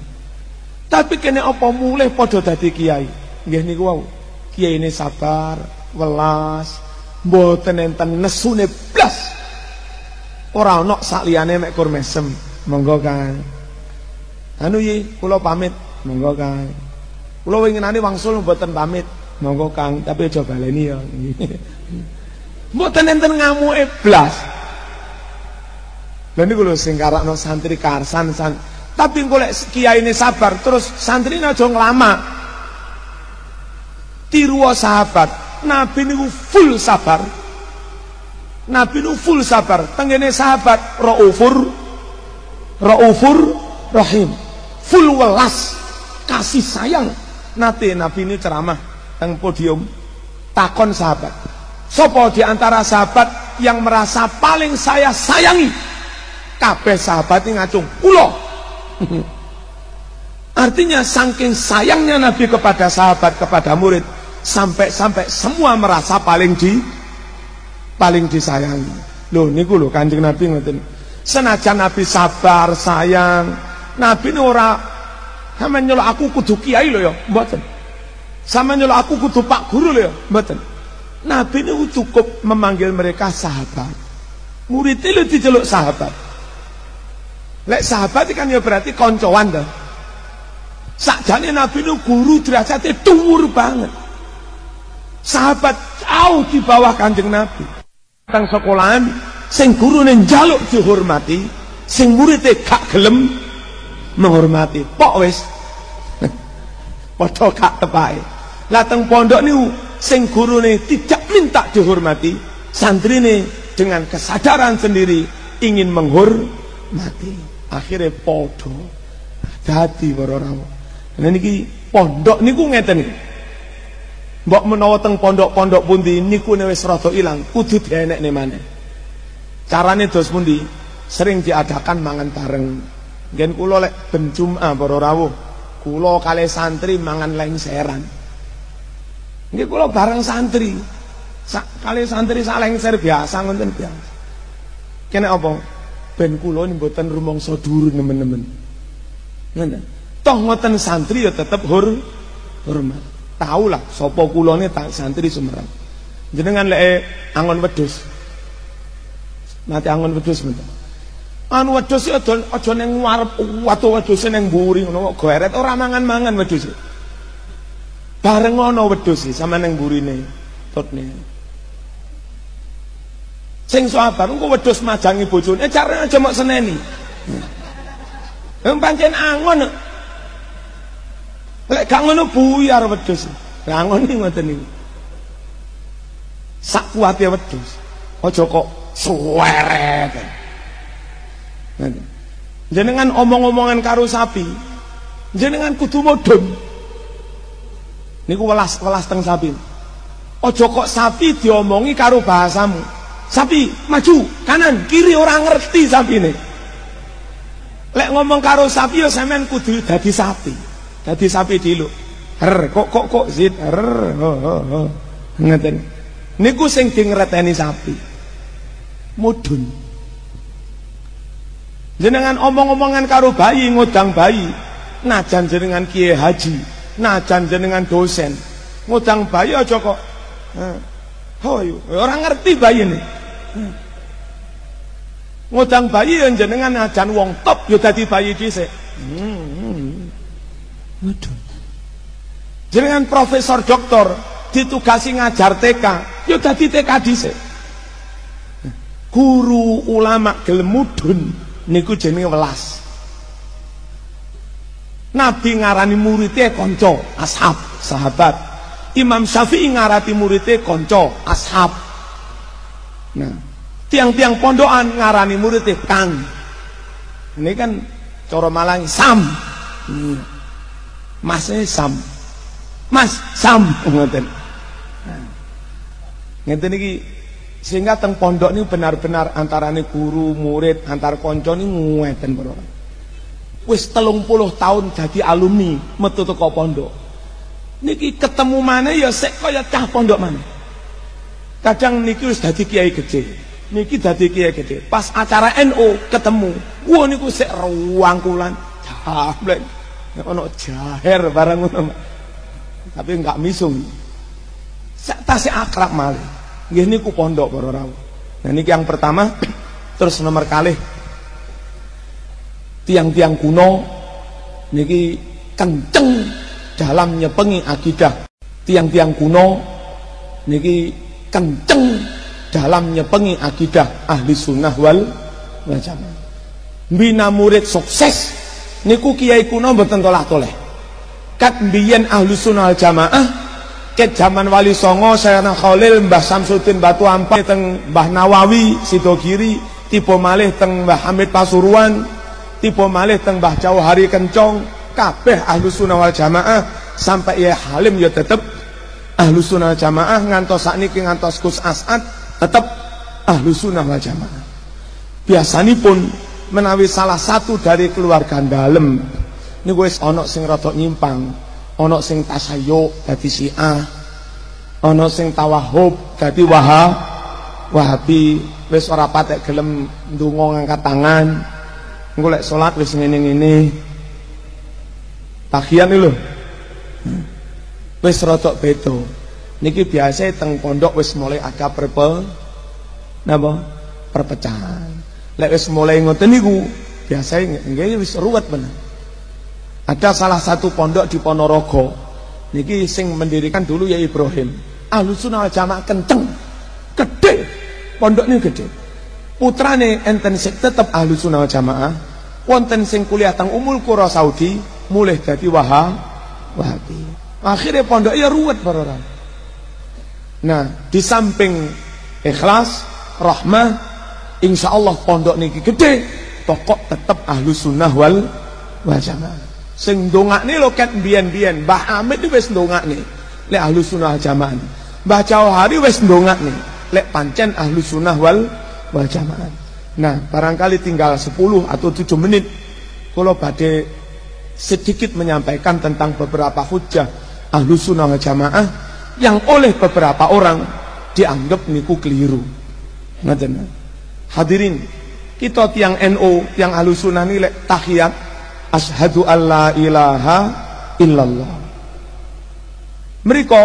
Tapi kene apa mulai padha dadi kiai. Nggih niku wau. Kiai ini sabar, welas, mboten enten nesune blas. Ora ana sak liyane mek kur mesem. Monggo Kang. Anu yi, kula pamit. Monggo Kang. Kula winginane wangsul mboten pamit. Monggo Kang, tapi aja baleni ya. Mboten enten ngamuke blas. Lha niku lho sing karakno santri karsan san. Tapi golek kiai ini sabar terus santri aja nglama. Tiru sahabat. Nabi niku full sabar. Nabi niku full sabar. Tengene sahabat raufur raufur rahim. Full welas. Kasih sayang. Nate Nabi ini ceramah teng podium. Takon sahabat. Sopo di antara sahabat yang merasa paling saya sayangi? Kabeh sahabat ini ngacung kula artinya saking sayangnya Nabi kepada sahabat kepada murid sampai-sampai semua merasa paling di paling disayangi. Loh niku lho kanjeng Nabi ngoten. Senajan Nabi sabar sayang Nabi ini ora sama nyelok aku kudu kiai lho ya mboten nyelok aku kudu pak guru lho ya mboten Nabi ini cukup memanggil mereka sahabat murid itu diceluk sahabat Lek sahabat kan ya berarti koncoan dah. Sakjane Nabi itu guru derajatnya dhuwur banget. Sahabat jauh di bawah Kanjeng Nabi. Tang sekolahan sing gurune njaluk dihormati, sing muridé gak gelem menghormati. Pok wis. Padha gak tepake. Lah pondok niku sing gurune tidak minta dihormati, santrine dengan kesadaran sendiri ingin menghormati akhirnya podo dadi para rawuh nah niki pondok niku ngeten iki mbok menawa teng pondok-pondok pundi niku wis rada ilang kudu dienekne maneh carane dos pundi sering diadakan mangan bareng ngen kula lek ben Jumat para rawuh kula santri mangan lengseran nggih kula bareng santri Sa kali santri sak lengser biasa ngoten biasa kene apa ben kula mboten rumangsa dhuwur nemen-nemen. Ngoten. Toh ngoten santri ya tetep hur hormat. Tahu lah sapa kulone tak santri Semarang. Jenengan lek angon wedhus. Mati angon wedhus menten. Anu wedhus aja aja ning ngarep watu wedhus ning mburi ngono kok geret ora mangan-mangan wedhus. Bareng ana wedhus sama ning burine. Tutne. Sing sabar engko wedhus majangi bojone, carane aja mok seneni. Wong pancen angon. Lek gak ngono buyar wedhus. Lah ngono ngoten niku. Sak kuwate wedhus. Aja kok suweret. Jenengan omong-omongan karo sapi, jenengan kudu mudhun. Niku welas-welas teng sapi. Aja kok sapi diomongi karo bahasamu. Sapi maju kanan kiri orang ngerti sapi ini. Lek ngomong karo sapi ya sampean kudu dadi sapi. Dadi sapi dulu. Her kok kok kok zit her. Oh. Ngeten. Niku sing di ngreteni sapi. Mudun. Jenengan omong-omongan karo bayi ngodang bayi. Najan jenengan kiai haji, najan jenengan dosen. Ngodang bayi aja kok. Oh, orang ngerti bayi ini. Ngodang bayi yang jenengan najan wong top yo dadi bayi dhisik. Hmm. Waduh. Jenengan profesor doktor ditugasi ngajar TK, yo dadi TK dhisik. Guru ulama gelem mudun niku jenenge welas. Nabi ngarani muridnya konco, ashab, sahabat. Imam Syafi'i ngarati muridnya konco, ashab. Nah, tiang-tiang pondokan ngarani muridnya kang. Ini kan coro malang sam. Hmm. Masnya sam. Mas sam ngoten. Nah. Ngeten iki sehingga teng pondok ini benar-benar antara ini guru, murid, antar konco ini ngeten para. Wis telung puluh tahun jadi alumni metu teko pondok. Niki ketemu mana ya sek kaya cah pondok mana. Kadang niki wis dadi kiai gede. Niki dadi kiai gede. Pas acara NO ketemu. Wah niku sek ruangkulan. Jablek. Ono jaher barang ngono. Tapi enggak misung. Sak tasih akrab malih. Nggih niku pondok para rawuh. Nah niki yang pertama terus nomor kalih tiang-tiang kuno niki kenceng dalam nyepengi akidah. Tiang-tiang kuno niki kenceng dalam nyepengi akidah ahli sunnah wal jamaah. Bina murid sukses niku kiai kuno mboten tolah-toleh. Kat biyen ahli sunnah jamaah ket zaman Wali Songo Sayyidina Khalil Mbah Samsudin Batu Ampar teng Mbah Nawawi Sidogiri tipe malih teng Mbah Hamid Pasuruan tipe malih teng Mbah Jauhari Kencong kabeh ahli sunnah wal jamaah sampai ya Halim ya tetep. Ahlu sunnah jamaah ngantos sakniki ngantos Gus Asad tetap ahlu sunnah wal jamaah. Pun menawi salah satu dari keluarga dalem ini gue onok sing rotok nyimpang onok sing tasayuk dadi Syiah onok sing tawahub dadi Wahab Wahabi. Wis ora patek gelem ndonga ngangkat tangan. Engko lek salat wis ngene-ngene. Takian lho. Wis rada beda. Niki biasa teng pondok wis mulai ada perpe napa? Perpecahan. Lek wis mulai ngoten niku biasa nggih wis ruwet bener ada salah satu pondok di Ponorogo. Niki sing mendirikan dulu ya Ibrahim. Ahlu sunnah jamaah kenceng. Gede. Pondok ini gede. Putrane enten sik tetep ahlu sunnah jamaah. Wonten sing kuliah teng Umul Qura Saudi mulai dadi wahab wahabi. Akhirnya pondok ya ruwet para orang. Nah, di samping ikhlas, rahmah, insya Allah pondok niki gede, pokok tetap ahlu sunnah wal wal. Sing dongak nih loket bian-bian, Mbah Hamid wes dongak nih, le ahlu sunnah jamaah. Mbah Jauhari wes dongak nih, le pancen ahlu sunnah wal wal. Nah, barangkali tinggal 10 atau 7 menit, kalau badai sedikit menyampaikan tentang beberapa hujah ahlu sunnah wal jamaah yang oleh beberapa orang dianggap niku keliru. Hadirin, kita tiang NO, tiang ahlu sunnah ini lek tahiyat asyhadu alla ilaha illallah. Mereka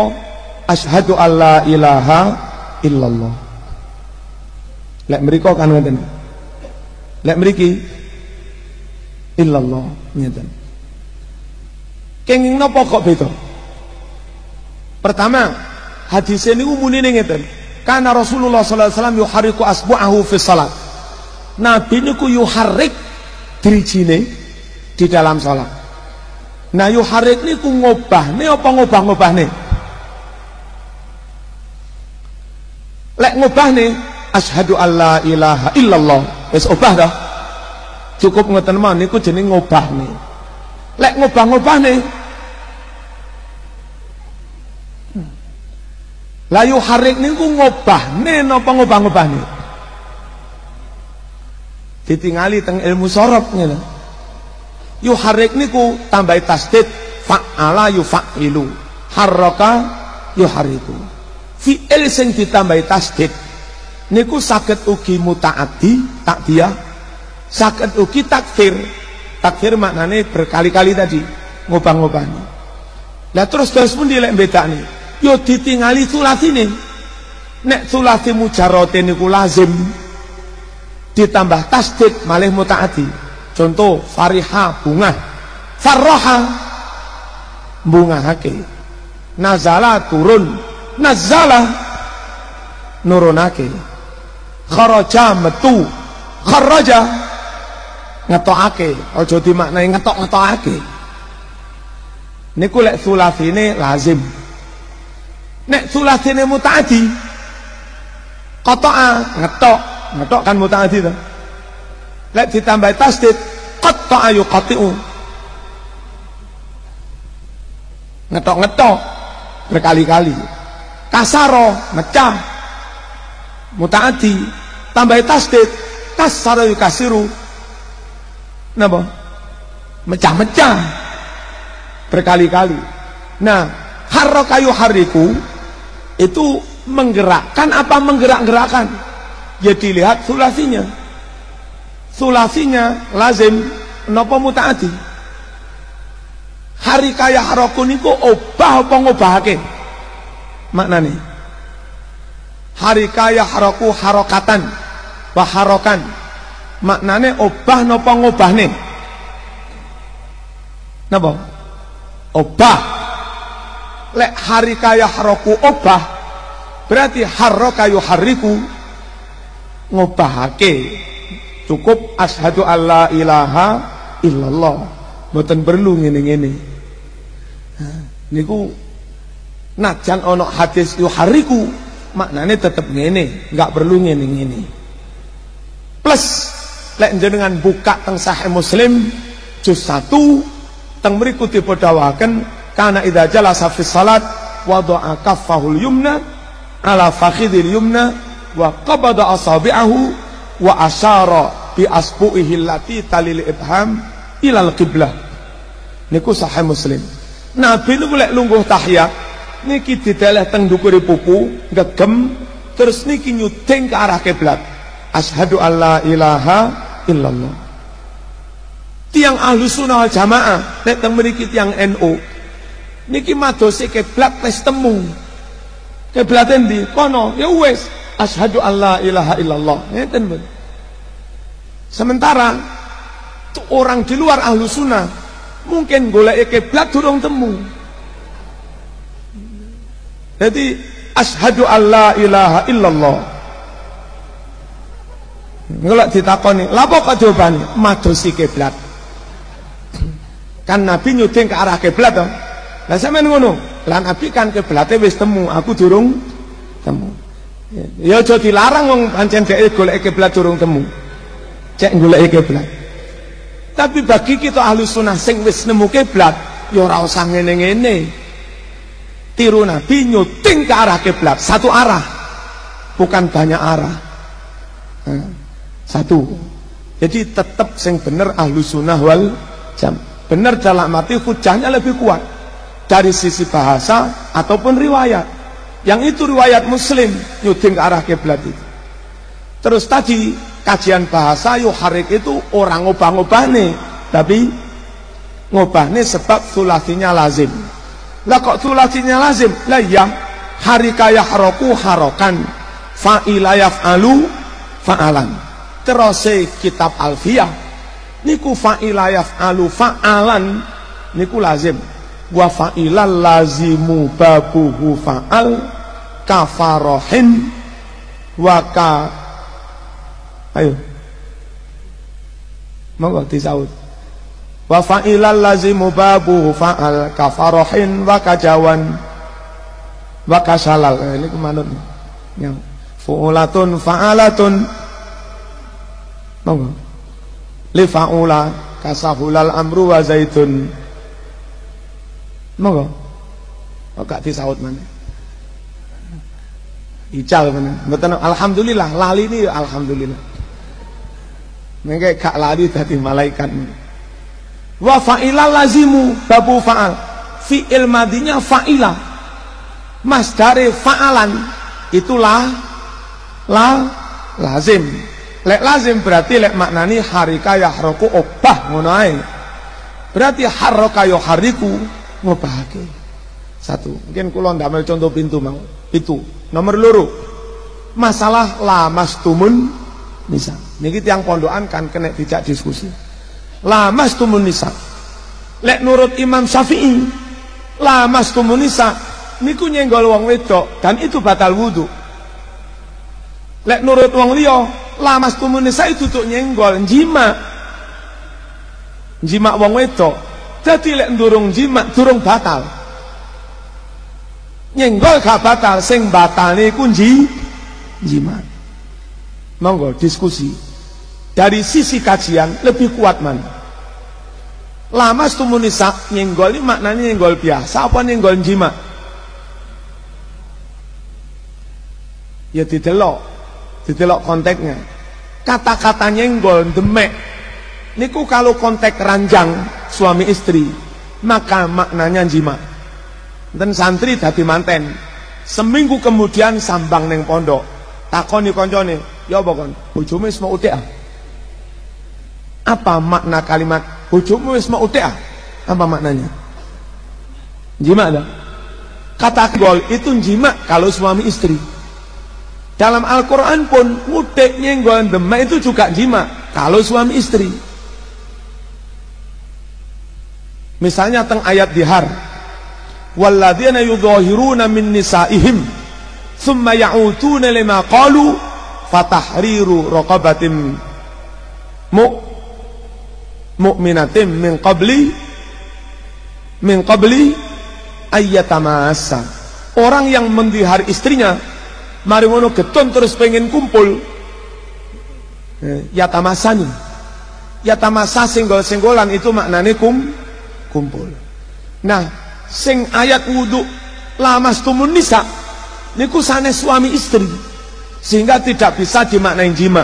asyhadu alla ilaha illallah. Lek mereka kan ngaten. Lek mriki illallah ngaten. Kenging napa kok beda? Pertama, hadis ini umumnya ngeten. Karena Rasulullah wasallam yuhariku asbu'ahu fi salat. Nabi niku yuharik dirijine di dalam salat. Nah yuharik niku ngobah, ini apa ngobah-ngobah nih? lek ngubah nih asyhadu alla ilaha illallah. Wis obah dah. Cukup ngoten mawon niku jeneng ngubah nih. Lek ngubah-ngubah nih layu harik niku ngubah nih napa ngubah-ngubah nih? Ditingali teng ilmu sorop ngene yuharik niku tambah tasdid fa'ala yufa'ilu. Harraka yuhariku fi'il sing ditambahi tasdid niku saged ugi mutaati takdiyah. Saged ugi takfir. Takfir maknane berkali-kali tadi ngobang-ngobani lah terus terus pun dilek bedane yo ditingali sulasine nek sulasi mujarrote niku lazim. Ditambah tasdid malih mutaati contoh fariha bunga. Farroha bunga hake nazala turun. Nazala nurunake. Kharaja metu. Kharaja ngetokake. Aja dimaknai ngetok-ngetokake. Niku lek sulasine lazim. Nek sulasine mutaati qata'a ngetok. Ngetok kan mutaati to lek ditambah tasdid qata'a yuqati'u. Ngetok-ngetok berkali-kali. Kasaro mecah. Mutaati tambah tasdid kasaro yukasiru. Napa? Mecah-mecah. Berkali-kali. Nah harrokayu hariku itu menggerakkan apa menggerak-gerakkan ya dilihat sulasinya sulasinya lazim napa mutaati? Hari kaya harokun itu obah apa ngobahake? Maknane hari kaya haroku harokatan wa harokan. Maknane obah napa ngobahne? Napa? Obah. Lek hari kaya haroku obah berarti harroka hariku ngobahake cukup ashadu alla ilaha illallah. Mboten perlu ngene-ngene. Niku najan ono hadis yuhariku maknane tetep ngene nggak perlu ngene-ngene. Plus lek jenengan buka teng sahih muslim juz 1 teng mriku dipodawaken kana idza jalasa fi salat wada'a kaffahul yumna ala fakhidil yumna wa qabada asabi'ahu wa asyara bi asbu'ihi allati talil ibham ilal qiblah niku sahih muslim. Nabi niku lek lungguh tahiyat niki dideleh teng ndukure pupu ngegem terus niki nyuding ke arah kiblat. Asyhadu alla ilaha illallah. Tiang ahlu sunnah jamaah nek teng mriki tiang NU niki madosi kiblat wis temu. Kiblat endi? Kono. Ya wis asyhadu alla ilaha illallah. Sementara orang di luar ahlu sunnah mungkin golek kiblat durung temu. Jadi asyhadu alla ilaha illallah. Ngelak ditakoni lapo kok jawabane madosi kiblat kan nabi nyuding ke arah kiblat toh lah sampean ngono lah nabi kan kiblate wis temu aku durung temu ya aja dilarang wong pancen dhek golek kiblat durung temu. Cek golek kiblat. Tapi bagi kita ahlu sunnah sing wis nemu kiblat ya ora usah ngene-ngene. Tiru nabi nyuting ke arah kiblat. Satu arah. Bukan banyak arah. Nah, satu. Jadi tetap sing bener ahlu sunnah wal jam. Bener dalam arti hujahnya lebih kuat. Dari sisi bahasa ataupun riwayat yang itu riwayat muslim nyuding ke arah kiblat itu. Terus tadi kajian bahasa yuharik itu orang ngobah-ngobah nih tapi ngobah nih sebab sulasinya lazim. Lah kok sulasinya lazim? Lah ya kaya haroku harokan fa'ilayaf alu fa'alan. Terus kitab alfiyah niku fa'ilayaf alu fa'alan niku lazim. Wa fa'ilal lazimu babuhu fa'al kafarohin wa ka ayo monggo disaut wa fa'ilal lazimu babuhu fa'al kafarohin wa kajawan wa kasalal eh, ini kemanut fu'ulatun fa'alatun Monggo. Li fa'ula kasahulal amru wa zaitun. Monggo. Oh gak disaut mana? Ical mana? Mboten alhamdulillah lali ini alhamdulillah. Mengke gak lali dadi malaikat. Wa fa'ilal lazimu babu fa'al. Fi'il madinya fa'ila. Mas dari fa'alan itulah la lazim. Lek lazim berarti lek maknani harika yahroku obah ngono ae. Berarti haraka yo hariku ngobahake. Satu. Mungkin kula ndamel contoh pintu mau. Itu. Nomor loro. Masalah lamastumun nisa. Niki tiang pondokan kan kena dijak diskusi. Lamastumun nisa. Lek nurut Imam Syafi'i, lamastumun nisa niku nyenggol wong wedok dan itu batal wudu. Lek nurut wong liya lamas tumunisa itu tuh nyenggol jima jima wong wedok dadi lek ndurung jima durung batal nyenggol gak batal sing batal niku jima monggo diskusi dari sisi kajian lebih kuat man lamas tumunisa nyenggol ini maknanya nyenggol biasa apa nyenggol jima ya didelok Ditelok konteksnya. Kata-kata nyenggol, demek. Niku kalau konteks ranjang suami istri, maka maknanya jima. Dan santri dadi manten. Seminggu kemudian sambang neng pondok. Takoni koncone, ya apa kon? Bojomu wis mau utek Apa makna kalimat bojomu wis mau utek Apa maknanya? Jima dah. Kata gol itu jima kalau suami istri. Dalam Al-Quran pun mudik nyenggol demak itu juga jima kalau suami istri. Misalnya teng ayat dihar, walladzina yudhahiruna min nisaihim thumma ya'utuna lima qalu fatahriru raqabatin mu mu'minatin min qabli min qabli ayyatamassa. Orang yang mendihar istrinya Mari ngono getun terus pengen kumpul. Eh, ya tamasani. Ya tamasa singgol-singgolan itu maknanya kum kumpul. Nah, sing ayat wudu lamas tumun nisa niku sane suami istri sehingga tidak bisa dimaknai jima.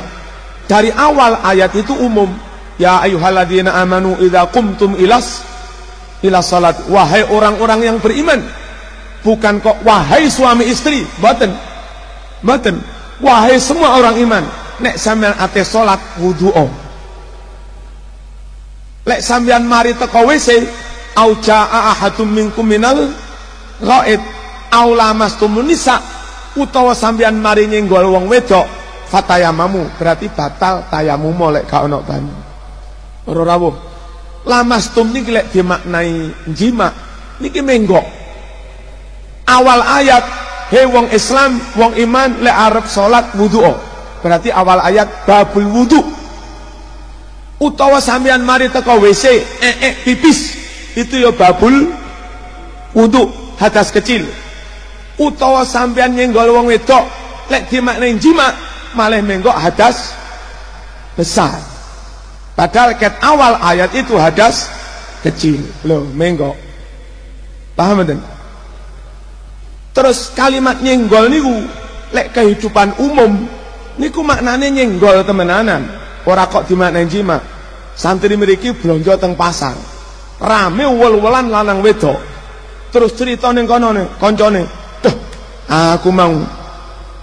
Dari awal ayat itu umum. Ya ayyuhalladzina amanu idza qumtum ilas ila salat. Wahai orang-orang yang beriman. Bukan kok wahai suami istri, boten Mboten. Wahai semua orang iman, nek sampean ate salat wudu'o. Lek sampean mari teko WC, au jaa ahadum minkum minal ghaid, au lamastumun nisa, utawa sampean mari nyenggol wong wedok, fatayamamu, berarti batal tayamum lek gak ono banyu. Ora rawuh. Lamastum niki lek dimaknai jima, niki menggok. Awal ayat Hei wong Islam, wong iman le arep salat wudu. Berarti awal ayat babul wudu. Utawa sampean mari teko WC, eh eh pipis. Itu ya babul wudu, hadas kecil. Utawa sampean nyenggol wong wedok, lek dimaknai jima, malah menggok hadas besar. Padahal ket awal ayat itu hadas kecil. Loh, menggok. Paham betul? Terus kalimat nyenggol niku lek kehidupan umum niku maknane nyenggol temenanan. Ora kok dimaknani jima. Santri mriki blonjo teng pasar. Rame wol-wolan lanang wedok. Terus cerita ning kono ne, kancane, "Duh, aku mau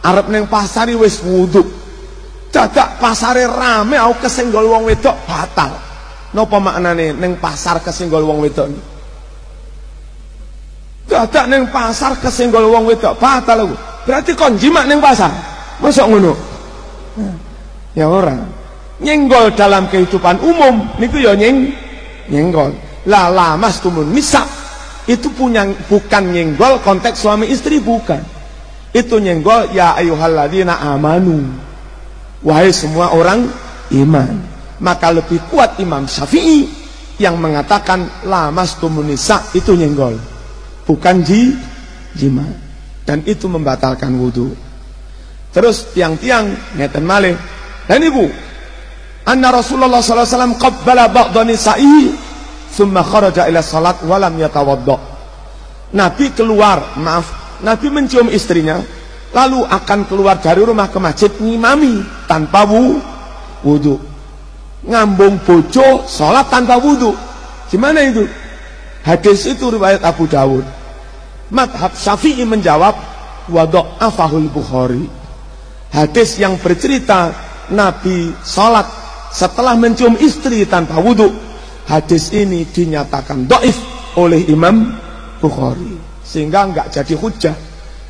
arep ning pasar wis wudu." Dadak pasare rame aku kesenggol wong wedok batal. Napa maknane ning pasar kesenggol wong wedok? Dadak ning pasar kesenggol wong wedok batal aku. Berarti kon jimak ning pasar. Masuk ngono. Ya ora. Nyenggol dalam kehidupan umum niku ya nyeng nyenggol. La lamas tumun nisa itu punya bukan nyenggol konteks suami istri bukan. Itu nyenggol ya ayyuhalladzina amanu. Wahai semua orang iman. Maka lebih kuat Imam Syafi'i yang mengatakan lamas tumun nisa itu nyenggol bukan ji, jima dan itu membatalkan wudhu Terus tiang-tiang ngeten malih. Dan ibu, anna Rasulullah sallallahu alaihi wasallam qabbala ba'dha nisa'ihi thumma kharaja ila salat wa lam yatawadda. Nabi keluar, maaf, Nabi mencium istrinya, lalu akan keluar dari rumah ke masjid ngimami tanpa wu, wudu. Ngambung bojo salat tanpa wudu. Gimana itu? Hadis itu riwayat Abu Dawud. Madhab Syafi'i menjawab wadok afahul Bukhari. Hadis yang bercerita Nabi sholat setelah mencium istri tanpa wudhu. Hadis ini dinyatakan doif oleh Imam Bukhari. Sehingga enggak jadi hujah.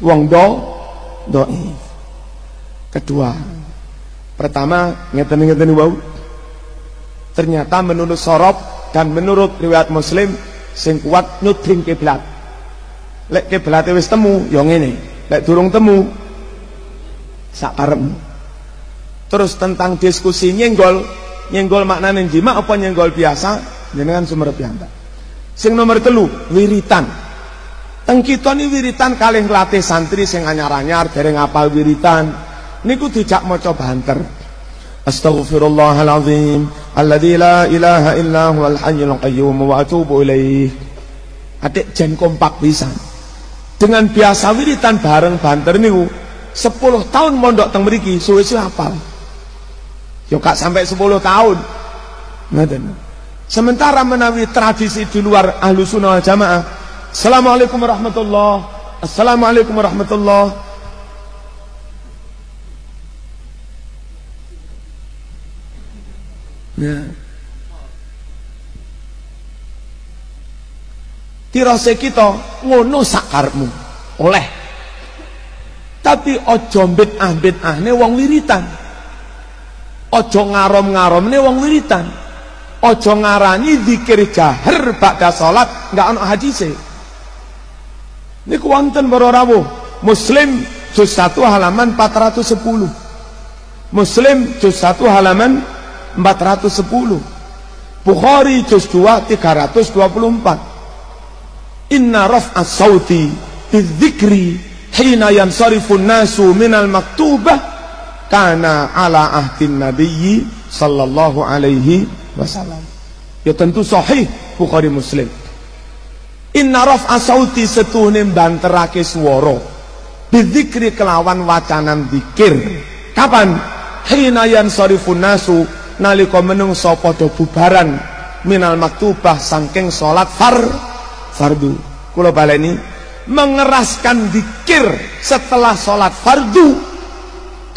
Wong do doif. Kedua, pertama ngeten-ngeten wau. Ternyata menurut sorop dan menurut riwayat Muslim sing kuat nyudring kiblat. Lek kiblate wis temu ya ngene. Lek durung temu sakarepmu. Terus tentang diskusi nyenggol, nyenggol maknane jima apa nyenggol biasa, jenengan sumber piyambak. Sing nomor telu, wiritan. Teng kita ni wiritan kalih nglatih santri sing anyar-anyar dereng ngapal wiritan. Niku dijak maca banter. Astaghfirullahalazim alladzi la ilaha illa huwal hayyul qayyum wa atubu ilaih. Adik jen kompak pisan. Dengan biasa wiritan bareng banter niku 10 tahun mondok teng mriki suwe-suwe hafal. Yo gak sampai 10 tahun. Sementara menawi tradisi di luar ahlu sunnah wal jamaah. Assalamualaikum warahmatullah. Assalamualaikum warahmatullah. Ya. Tirase kita ngono sakarmu oleh tapi ojo bid'ah bid'ahne wong wiritan. Ojo ngarom-ngaromne wong wiritan. Ojo ngarani zikir jahar ba'da salat enggak ono hadise. Niku wonten para rawuh. Muslim juz 1 halaman 410. Muslim juz 1 halaman 410. Bukhari juz 2 324. Inna raf'a sauti bidzikri hina yansarifun nasu minal maktubah kana ala ahdin nabiyyi sallallahu alaihi wasallam. Ya tentu sahih Bukhari Muslim. Inna raf'a sauti setuhne banterake swara. Bidzikri kelawan wacanan zikir. Kapan? Hina yansarifun nasu nalika menungso padha bubaran. Minal maktubah saking salat far fardu. Kula baleni mengeraskan dikir setelah sholat fardu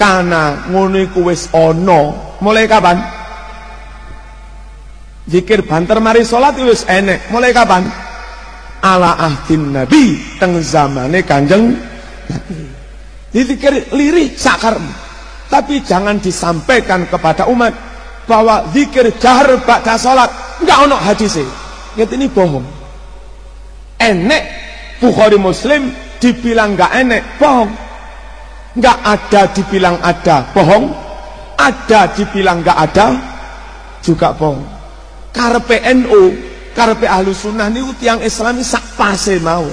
karena ngono iku wis ono mulai kapan? Zikir banter mari sholat wis enek. Mulai kapan? Ala ahdin nabi teng zamane kanjeng nabi. Zikir lirih sakar tapi jangan disampaikan kepada umat bahwa zikir jahar baca sholat enggak ono hadisnya ini bohong. Enek Bukhari Muslim dibilang nggak enek, bohong. Nggak ada dibilang ada, bohong. Ada dibilang nggak ada, juga bohong. Karpe NU, karpe ahlu sunnah ini tiang Islami sak pase mau.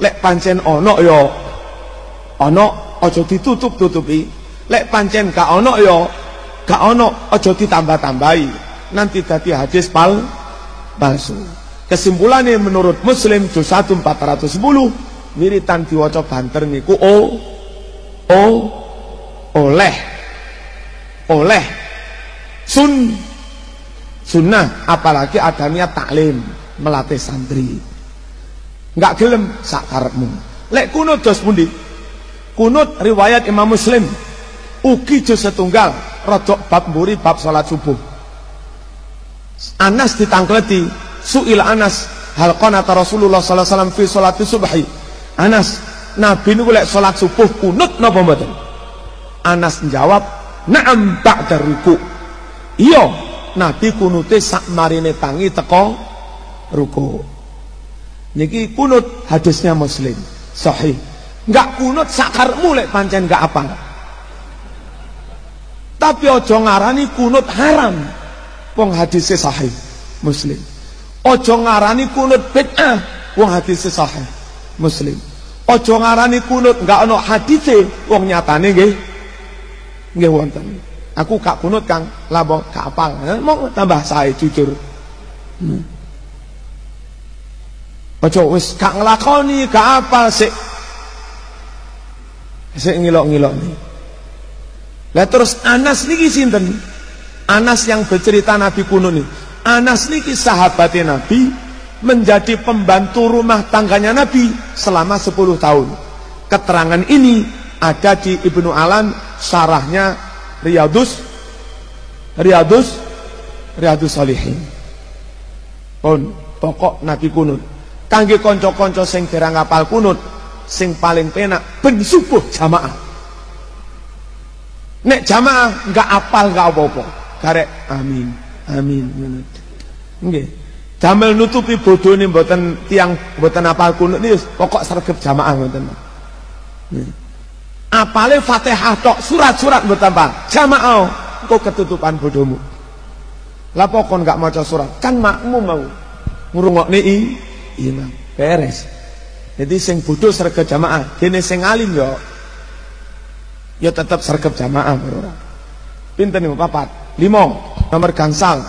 Lek pancen ono yo, ono ojo ditutup tutupi. Lek pancen gak ono yo, gak ono ojo ditambah tambahi. Nanti tadi hadis pal palsu. Kesimpulannya menurut Muslim juz 1 410 wiritan diwaca banter niku o o oleh. Oleh. Sun. Sunnah apalagi ada niat taklim melatih santri. Nggak gelem sakarmu lek kunut dos pundi? Kunut riwayat Imam Muslim. Ugi juz setunggal rodok bab mburi bab salat subuh. Anas ditangkleti Su'il Anas hal qanata Rasulullah sallallahu alaihi wasallam fi salati subhi. Anas, Nabi niku lek salat subuh kunut napa mboten? Anas menjawab, "Na'am ba'da ruku." Iya, Nabi kunute sak marine tangi teko ruku. Niki kunut hadisnya Muslim, sahih. Enggak kunut sakarmu lek pancen enggak apa. Tapi ojo ngarani kunut haram. Wong hadisnya sahih Muslim. Ojo ngarani kunut bid'ah wong hadis sahih Muslim. Ojo ngarani kunut enggak ono hadise wong nyatane nggih Nggih wonten. Aku gak kunut Kang, labo gak apal. Mau tambah saya jujur. Hmm. Ojo wis gak nglakoni, gak apal sik. Sik ngilok-ngilok nih. Lah terus Anas niki sinten? Anas yang bercerita Nabi kuno nih. Anas niki sahabatnya Nabi menjadi pembantu rumah tangganya Nabi selama 10 tahun. Keterangan ini ada di Ibnu Alan syarahnya Riyadus Riyadus Riyadus Salihin. Pun pokok Nabi kunut. Kangge konco-konco sing derang ngapal kunut, sing paling penak ben subuh jamaah. Nek jamaah enggak apal enggak apa-apa. Karek amin. Amin. Nggih. Damel nutupi bodone mboten tiang mboten apal kunut ini pokok sregep jamaah ngoten. Apale Fatihah tok, surat-surat mboten apal. Jamaah engko ketutupan bodomu. Lah pokok enggak maca surat, kan makmum mau. Ngrungokne i imam. Beres. Jadi sing bodoh sregep jamaah, dene sing alim yo ya tetap sergap jamaah ora. Pinten niku papat? Lima. Nomor gangsal.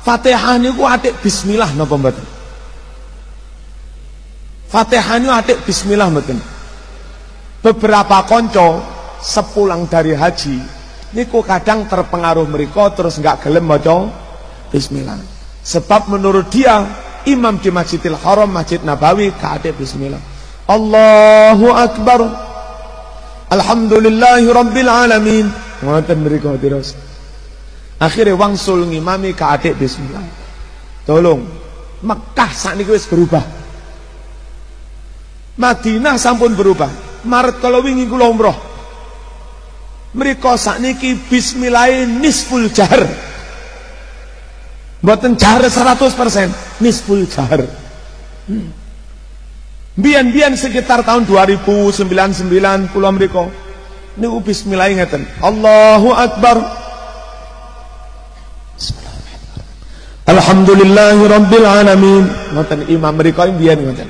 Fatihah niku atik bismillah napa mboten? Fatihah niku atik bismillah mboten? Beberapa konco sepulang dari haji niku kadang terpengaruh mereka terus nggak gelem maca bismillah. Sebab menurut dia imam di Masjidil Haram Masjid Nabawi ada bismillah. Allahu akbar. Alhamdulillahi Rabbil Alamin. Ngoten mriku terus. Akhirnya wangsul ngimami ke adik bismillah. Tolong. Mekah saat ini wis berubah. Madinah sampun berubah. Maret kalau wingi kula umroh. Mereka saat niki bismillah nisful jahar. Mboten jahar 100%, nisful jahar. Hmm. Bian-bian sekitar tahun 2099 kula mriku niku bismillah ngeten. Allahu akbar. Alhamdulillahi rabbil alamin. Ngoten imam mriku biyen ngoten.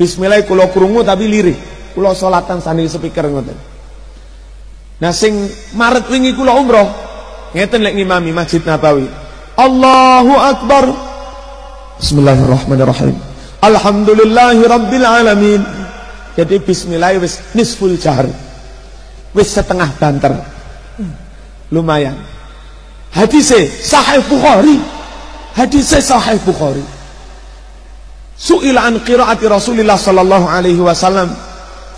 Bismillah kula krungu tapi lirih. Kula salatan sani speaker ngoten. Nah sing Maret wingi kula umroh ngeten lek ngimami Masjid Nabawi. Allahu akbar. Bismillahirrahmanirrahim. Alhamdulillahi Jadi bismillah wis nisful jahr Wis setengah banter Lumayan Hadisnya sahih Bukhari Hadisnya sahih Bukhari. Su'ila an qiraati Rasulullah sallallahu alaihi wasallam.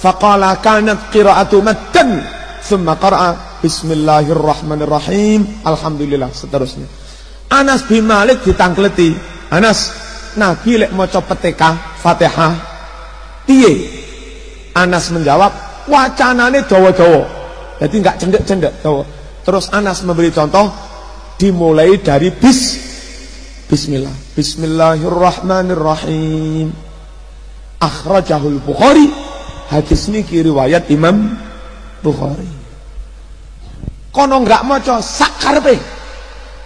Faqala kanat qiraatu maddan Thumma qara'a. Bismillahirrahmanirrahim. Alhamdulillah seterusnya. Anas bin Malik ditangkleti. Anas Nabi lek maca peteka Fatihah. Piye? Anas menjawab, wacanane dawa-dawa. Jadi enggak cendek-cendek dawa. Terus Anas memberi contoh dimulai dari bis Bismillah. Bismillahirrahmanirrahim. Akhrajahul Bukhari. Hadis ini riwayat Imam Bukhari. Kono enggak maca sakarpe.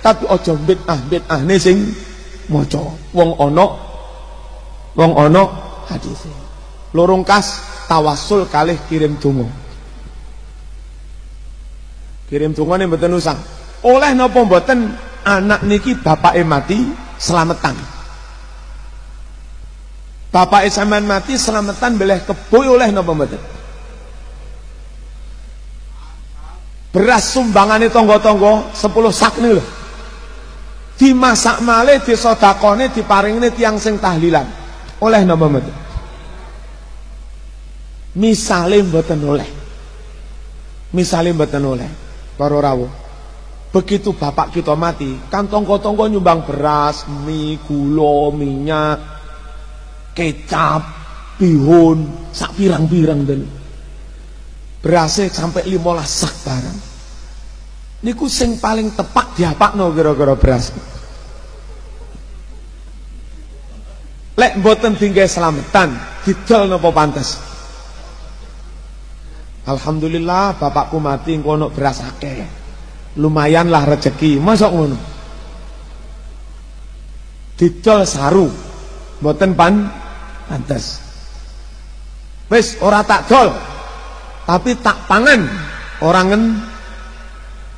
Tapi ojo bid'ah bid'ah ne sing maca wong ana wong ana hadise lorong kas tawasul kalih kirim donga kirim donga nih mboten usah oleh napa mboten anak niki bapake mati selamatan bapak sampean mati selamatan boleh kebo oleh napa mboten? Beras sumbangane tonggo-tonggo 10 sak nih loh dimasak malih disodakone diparingne tiang sing tahlilan. Oleh napa mboten? Misale mboten oleh. Misale mboten oleh. Para rawuh begitu bapak kita mati kantong tonggo nyumbang beras mie gula minyak kecap bihun sak pirang-pirang dan berasnya sampai lima sak barang. Niku sing paling tepak diapakno kira-kira beras. Lek mboten tinggal selamatan didol napa pantes? Alhamdulillah bapakku mati engko beras akeh lumayan lah rezeki masuk ngono? Didol saru. Mboten pan pantes. Wis ora tak dol. Tapi tak pangan. Orangen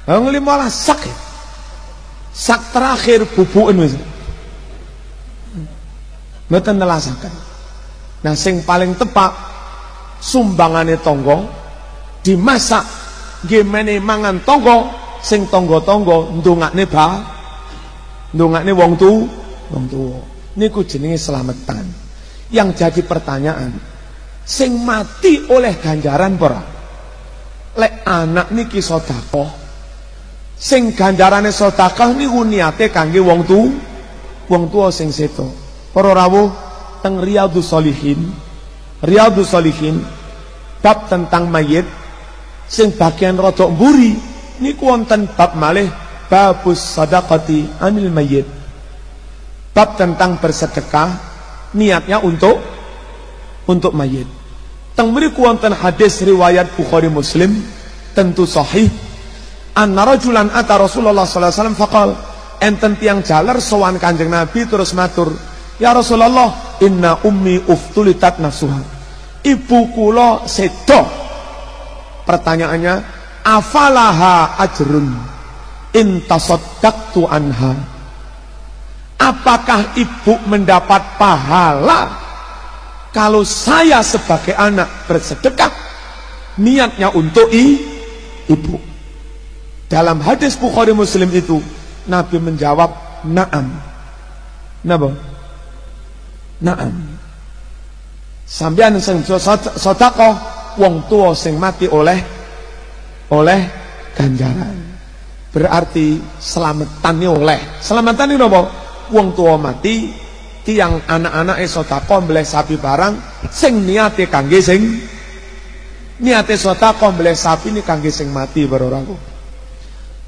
Wong 15 sak. Sak terakhir bubuken wis. Mboten nelasaken. Nah sing paling tepat sumbangane tonggo dimasak gimana mangan tonggo sing tonggo-tonggo ndongakne ba? Ndongakne wong tu? Wong tuwa. Niku jenenge selamatan yang jadi pertanyaan sing mati oleh ganjaran pora lek anak niki sedekah sing ganjarane sedekah niku niate kangge wong tu? Wong tuwa sing seto para rawuh teng riyadhus sholihin riyadhus sholihin bab tentang mayit sing bagian rada mburi niku wonten bab malih babus sadaqati anil mayit bab tentang bersedekah niatnya untuk untuk mayit. Teng mriku wonten hadis riwayat Bukhari Muslim tentu sahih. Anna rajulan ata Rasulullah sallallahu alaihi wasallam faqal enten tiang jaler sowan Kanjeng Nabi terus matur Ya Rasulullah inna ummi uftulitat nafsuha ibu kula sedo. Pertanyaannya afalaha ajrun in tasaddaqtu anha Apakah ibu mendapat pahala kalau saya sebagai anak bersedekah niatnya untuk i, ibu? Dalam hadis Bukhari Muslim itu Nabi menjawab na'am. Napa? Na'am. Sampeyan sing sedekah wong tua sing mati oleh oleh ganjaran. Berarti selamatannya oleh. Selamatannya napa? wong tua mati tiang anak-anak sedekah mbleh sapi barang sing niate kangge sing niate sedekah mbleh sapi ini kangge sing mati barorangku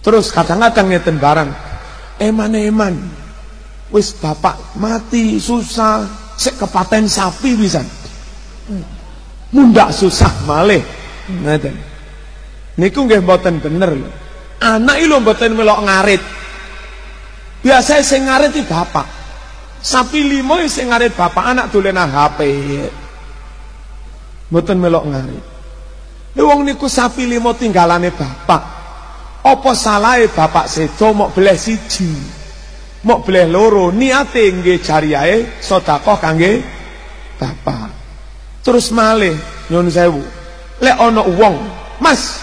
terus kadang-kadang ngeten barang eman-eman wis bapak mati susah sik kepaten sapi bisa mundak susah malih ngeten niku nggih mboten bener anak iki lho mboten melok ngarit Biasa sing ngarit bapak. Sapi limo sing ngarit bapak anak dolenan HP. Mboten melok ngarit. Lha wong niku sapi limo tinggalane bapak. Apa salahe bapak sedo mok beleh siji? Mok beleh loro niate nggih jariyahe sedekah kangge bapak. Terus malih nyun sewu. Lek ana wong, Mas,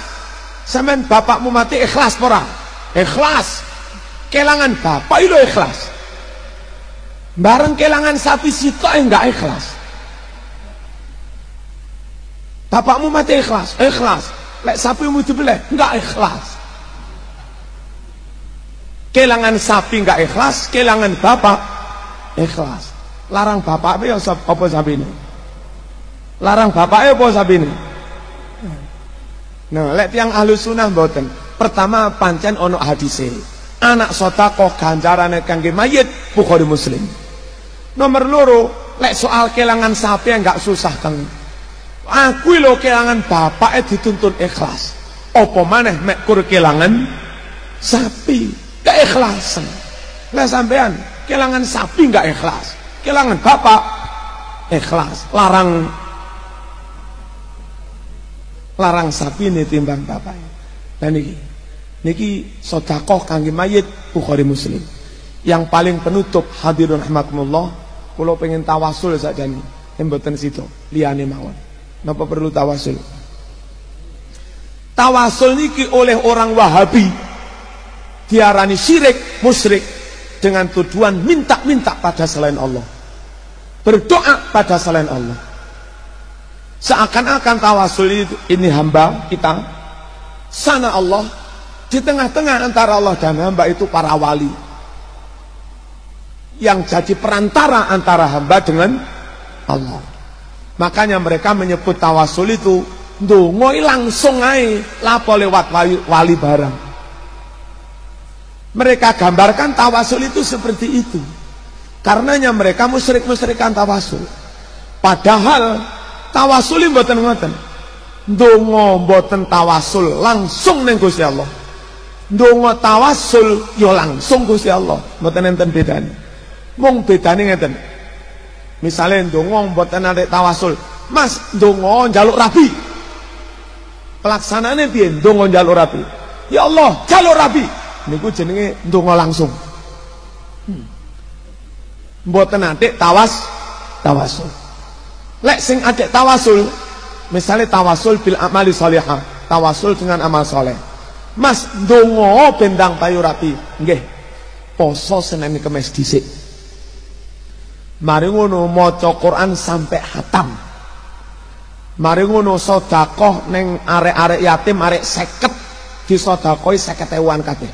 sampean bapakmu mati ikhlas ora? Ikhlas. Kelangan bapak itu ikhlas. Bareng kelangan sapi situ enggak ikhlas. Bapakmu mati ikhlas. Ikhlas. Lek sapi mu dibeleh enggak ikhlas. Kelangan sapi enggak ikhlas kelangan bapak ikhlas. Larang bapak apa ya apa sapi ini? Larang bapak apa sapi ini nah lek tiang halus sunnah mboten pertama pancen ono hadise. Anak sotakoh ganjarane kangge mayit Bukhari Muslim. Nomor loro lek soal kelangan sapi enggak susah kang. Aku lo kelangan bapak dituntun ikhlas. Opo maneh mek kur kelangan sapi? Keikhlasan lah sampean kelangan sapi enggak ikhlas. Kelangan bapak ikhlas. Larang larang sapi ini timbang bapak dan ini niki sodakoh kangge mayit Bukhari Muslim. Yang paling penutup hadirun rahmatullah kalau pengen tawasul saja nih mboten situ liyane mawon. Napa perlu tawasul? Tawasul niki oleh orang Wahabi. Diarani syirik musyrik dengan tujuan minta-minta pada selain Allah. Berdoa pada selain Allah seakan-akan tawasul itu ini hamba kita sana Allah di tengah-tengah antara Allah dan hamba itu para wali. Yang jadi perantara antara hamba dengan Allah. Makanya mereka menyebut tawasul itu ndongoi langsung ae lapo lewat wali, wali barang. Mereka gambarkan tawasul itu seperti itu. Karenanya mereka musyrik-musyrikan tawasul. Padahal tawasul mboten ngoten. Ndonga mboten tawasul langsung ning Gusti Allah. Ndonga tawasul ya langsung Gusti Allah, mboten enten bedane. Mung bedane ngeten. Misale ndonga mboten ate tawasul, Mas ndonga njaluk rabi. Pelaksanane piye ndonga njaluk rabi? Ya Allah, jaluk rabi. Niku jenenge ndonga langsung. Hmm. Mboten atik tawas tawasul. Lek sing adik tawasul, misalnya tawasul bil amali salihah, tawasul dengan amal soleh. Mas ndonga bendang payu rapi. Nggih. Poso Senin Kemis dhisik. Mari ngono maca Quran sampai hatam. Mari ngono sedekah ning arek-arek yatim arek 50 disedekahi 50 ewan kabeh.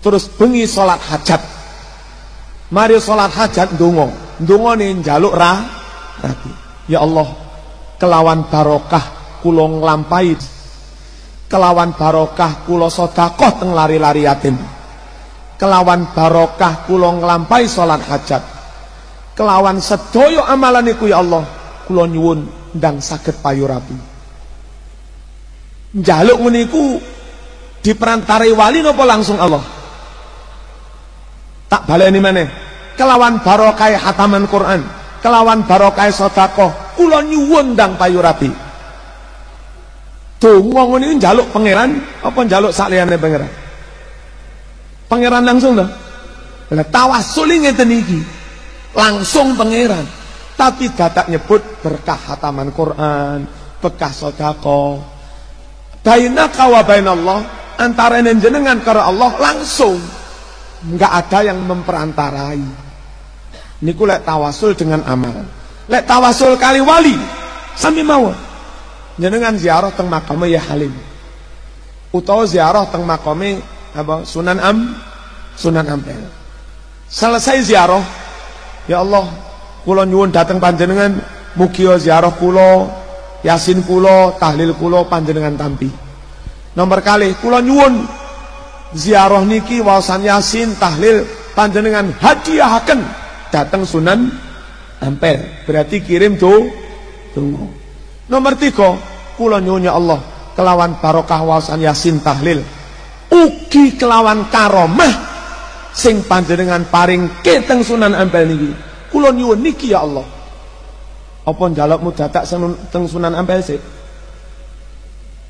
Terus bengi salat hajat. Mari salat hajat ndonga. Ndongane njaluk ra rapi. Ya Allah, kelawan barokah kula nglampahi. Kelawan barokah kula sedekah teng lari-lari yatim. Kelawan barokah kula nglampahi salat hajat. Kelawan sedaya amalan iku ya Allah kula nyuwun ndang saged payu rapi njaluk ngene diperantari wali napa langsung Allah? Tak baleni maneh kelawan barokah hataman Quran kelawan barokah sedekah kula nyuwun payu rapi donga ngene njaluk pangeran apa njaluk sakliyane pangeran Pangeran langsung dah. Lah tawasul ngeten. Langsung pangeran. Tapi dadak nyebut berkah hataman Quran, bekah sedekah. Bainaka wa bainallah antara jenengan karo Allah langsung. Enggak ada yang memperantarai. Niku lek tawasul dengan amal. Lek tawasul kali wali sami mau. Jenengan ziarah teng makame ya Halim. Utawa ziarah teng makame apa Sunan Am Sunan Ampel. Selesai ziarah, ya Allah, kula nyuwun dateng panjenengan mugi ziarah kula, yasin kula, tahlil kula panjenengan tampi. Nomor kali kula nyuwun ziarah niki wawasan yasin tahlil panjenengan hadiahaken dateng Sunan Ampel. Berarti kirim tuh tunggu. Nomor tiga, kula nyuwun ya Allah kelawan barokah wawasan yasin tahlil ugi kelawan karomah sing panjenengan paring keteng Sunan Ampel niki. Kula nyuwun niki ya Allah. Apa njalukmu dadak teng Sunan Ampel sih?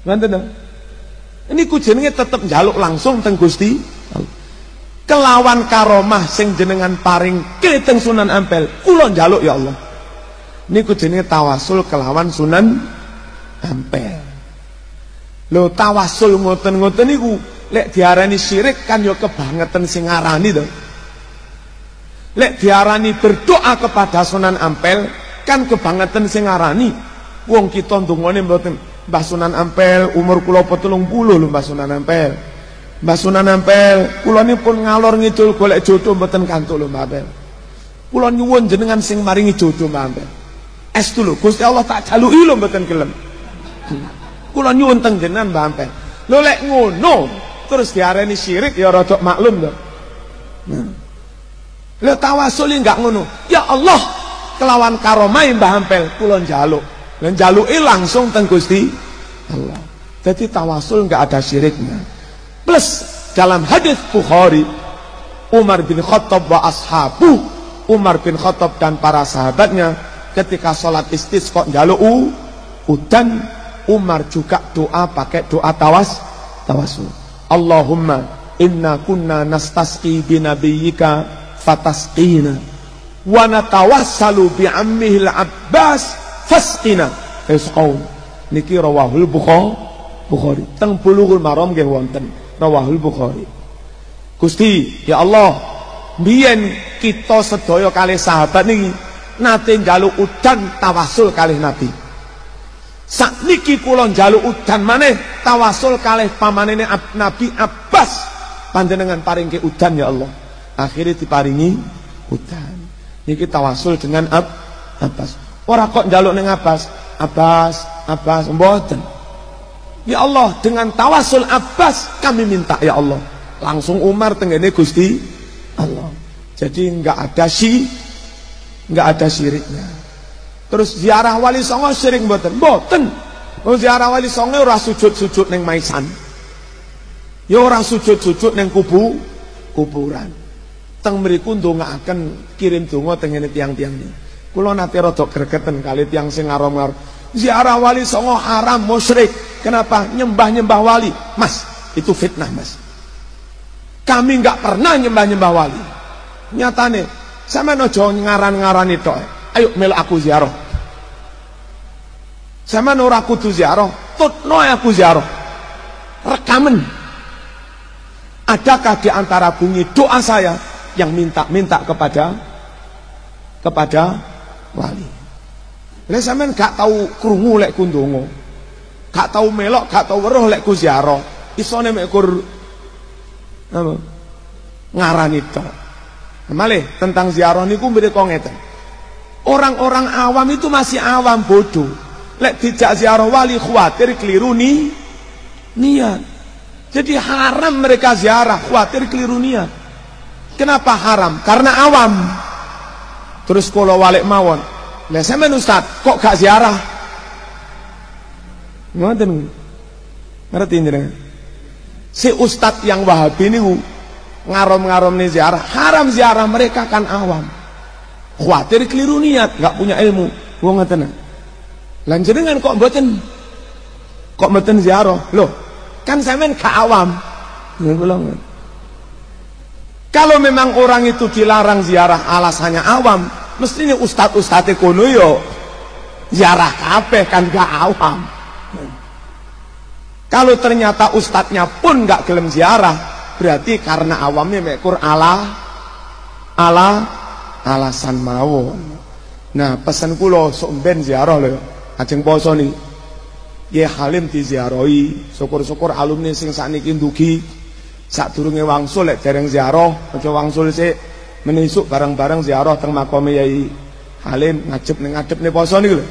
Ngoten Ini ku jenenge tetep njaluk langsung teng Gusti Kelawan karomah sing jenengan paring keteng Sunan Ampel, kula njaluk ya Allah. Niku jenenge tawasul kelawan Sunan Ampel. Lho tawasul ngoten-ngoten niku Lek diarani syirik kan yo kebangetan sing ngarani to. Lek diarani berdoa kepada Sunan Ampel kan kebangetan sing ngarani. Wong kita ndongane mboten Mbah Sunan Ampel umur kula 70 lho Mbah Sunan Ampel. Mbah Sunan Ampel kula pun ngalor ngidul golek jodoh mboten kantuk lho Mbah Ampel. Kula nyuwun jenengan sing maringi jodoh Mbah Ampel. Estu lho Gusti Allah tak jaluki lho mboten gelem. Kula nyuwun teng jenengan Mbah Ampel. Lho lek ngono terus diarani syirik ya rada maklum to. Nah. Lha tawasul enggak ngono. Ya Allah, kelawan karomah Mbah Ampel kula njaluk. Lah njaluki langsung teng Gusti Allah. Jadi tawasul enggak ada syiriknya. Plus dalam hadis Bukhari Umar bin Khattab wa ashabu Umar bin Khattab dan para sahabatnya ketika sholat istisqa njaluk udan Umar juga doa pakai doa tawas tawasul. Allahumma inna kunna nastasqi binabiyyika fatasqina wa natawassalu bi ammihi al-Abbas fasqina. Isqaun niki rawahul Bukhari Bukhari. Teng bulughul maram nggih wonten. Rawahul Bukhari. Gusti ya Allah biyen kita sedaya kali sahabat niki nate njaluk udan tawasul kali Nabi. Sakniki kula njaluk udan maneh tawasul kalih pamanene Nabi Abbas. Panjenengan paringke udan ya Allah. Akhirnya diparingi udan. Niki tawasul dengan Ab Abbas. Ora kok njaluk ning Abbas, Abbas, Abbas mboten. Ya Allah, dengan tawasul Abbas kami minta ya Allah. Langsung Umar tenggene Gusti Allah. Jadi enggak ada si enggak ada syiriknya. Terus ziarah wali songo sering mboten? Mboten. Wong ziarah wali songo ora sujud-sujud ning maisan. Ya ora sujud-sujud ning kubu kuburan. Teng mriku ndongaaken kirim donga teng ngene tiang-tiang niki. Kula nate rada gregeten kali tiang sing ngarom-ngarom. Ziarah wali songo haram, musyrik. Kenapa? Nyembah-nyembah wali. Mas, itu fitnah, Mas. Kami nggak pernah nyembah-nyembah wali. Nyatane, sama nojo ngaran-ngaran itu. Ayo mel aku ziarah. Sama nur aku tu ziarah, tutno aku ziarah. Rekaman. Adakah di antara bunyi doa saya yang minta-minta kepada kepada wali? Lah sampean gak tahu krungu lek ku ndonga. Gak tahu melok, gak tahu weruh lek ku ziarah. Isone mek kur apa? Ngarani tok. Malih tentang ziarah niku mriko ngeten. Orang-orang awam itu masih awam bodoh. Lek dijak ziarah wali khawatir keliru nih niat. Jadi haram mereka ziarah, khawatir keliru niat. Kenapa haram? Karena awam. Terus kalau walik mawon, lah sampean Ustaz, kok gak ziarah? Ngoten. Ngerti jenengan? Si ustaz yang Wahabi niku ngarom-ngarom nih ziarah, haram ziarah mereka kan awam. Khawatir keliru niat, gak punya ilmu. Wong ngoten. Lan jenengan kok mboten kok mboten ziarah? Loh, kan sampean gak awam. Kalau memang orang itu dilarang ziarah alasannya awam, mestinya ustad ustad kono yo ziarah kabeh kan gak awam. Kalau ternyata ustadznya pun gak gelem ziarah, berarti karena awamnya mekur ala ala alasan mawon. Nah, pesan kula sok ben ziarah lho. Ajeng poso ni. Ya halim diziarahi, syukur-syukur alumni sing sakniki ndugi sadurunge wangsul lek dereng ziarah, aja wangsul sik menisuk bareng-bareng ziarah teng makome Yai Halim ngajep ning ngadep nih poso niku lho.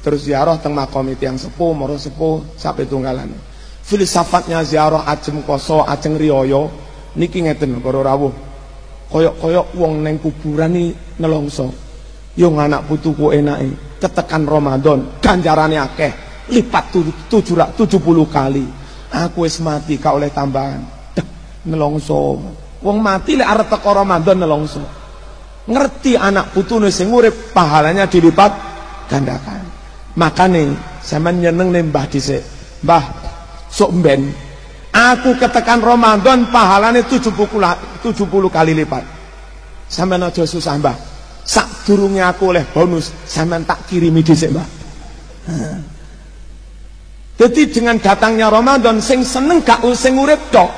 Terus ziarah teng makome tiyang sepuh, moro sepuh sampai tunggalan. Filsafatnya ziarah ajem koso, ajeng riyoyo niki ngeten para rawuh. Koyok-koyok wong neng kuburan nih nelongso. Yo anak putuku enake, ketekan Ramadan, ganjarane akeh, lipat 70 kali. Aku wis mati kau oleh tambahan. Nelongso. Wong mati lek arep teko Ramadan nelongso. Ngerti anak putune sing urip pahalanya dilipat gandakan. Makane sampean nyeneng nih Mbah dhisik. Mbah, sok ben aku ketekan Ramadan pahalane 70 70 kali lipat. Sampean aja susah, Mbah. Sak durunge aku oleh bonus, sampean tak kirimi dhisik, Mbah. Jadi dengan datangnya Ramadan sing seneng gak sing urip tok.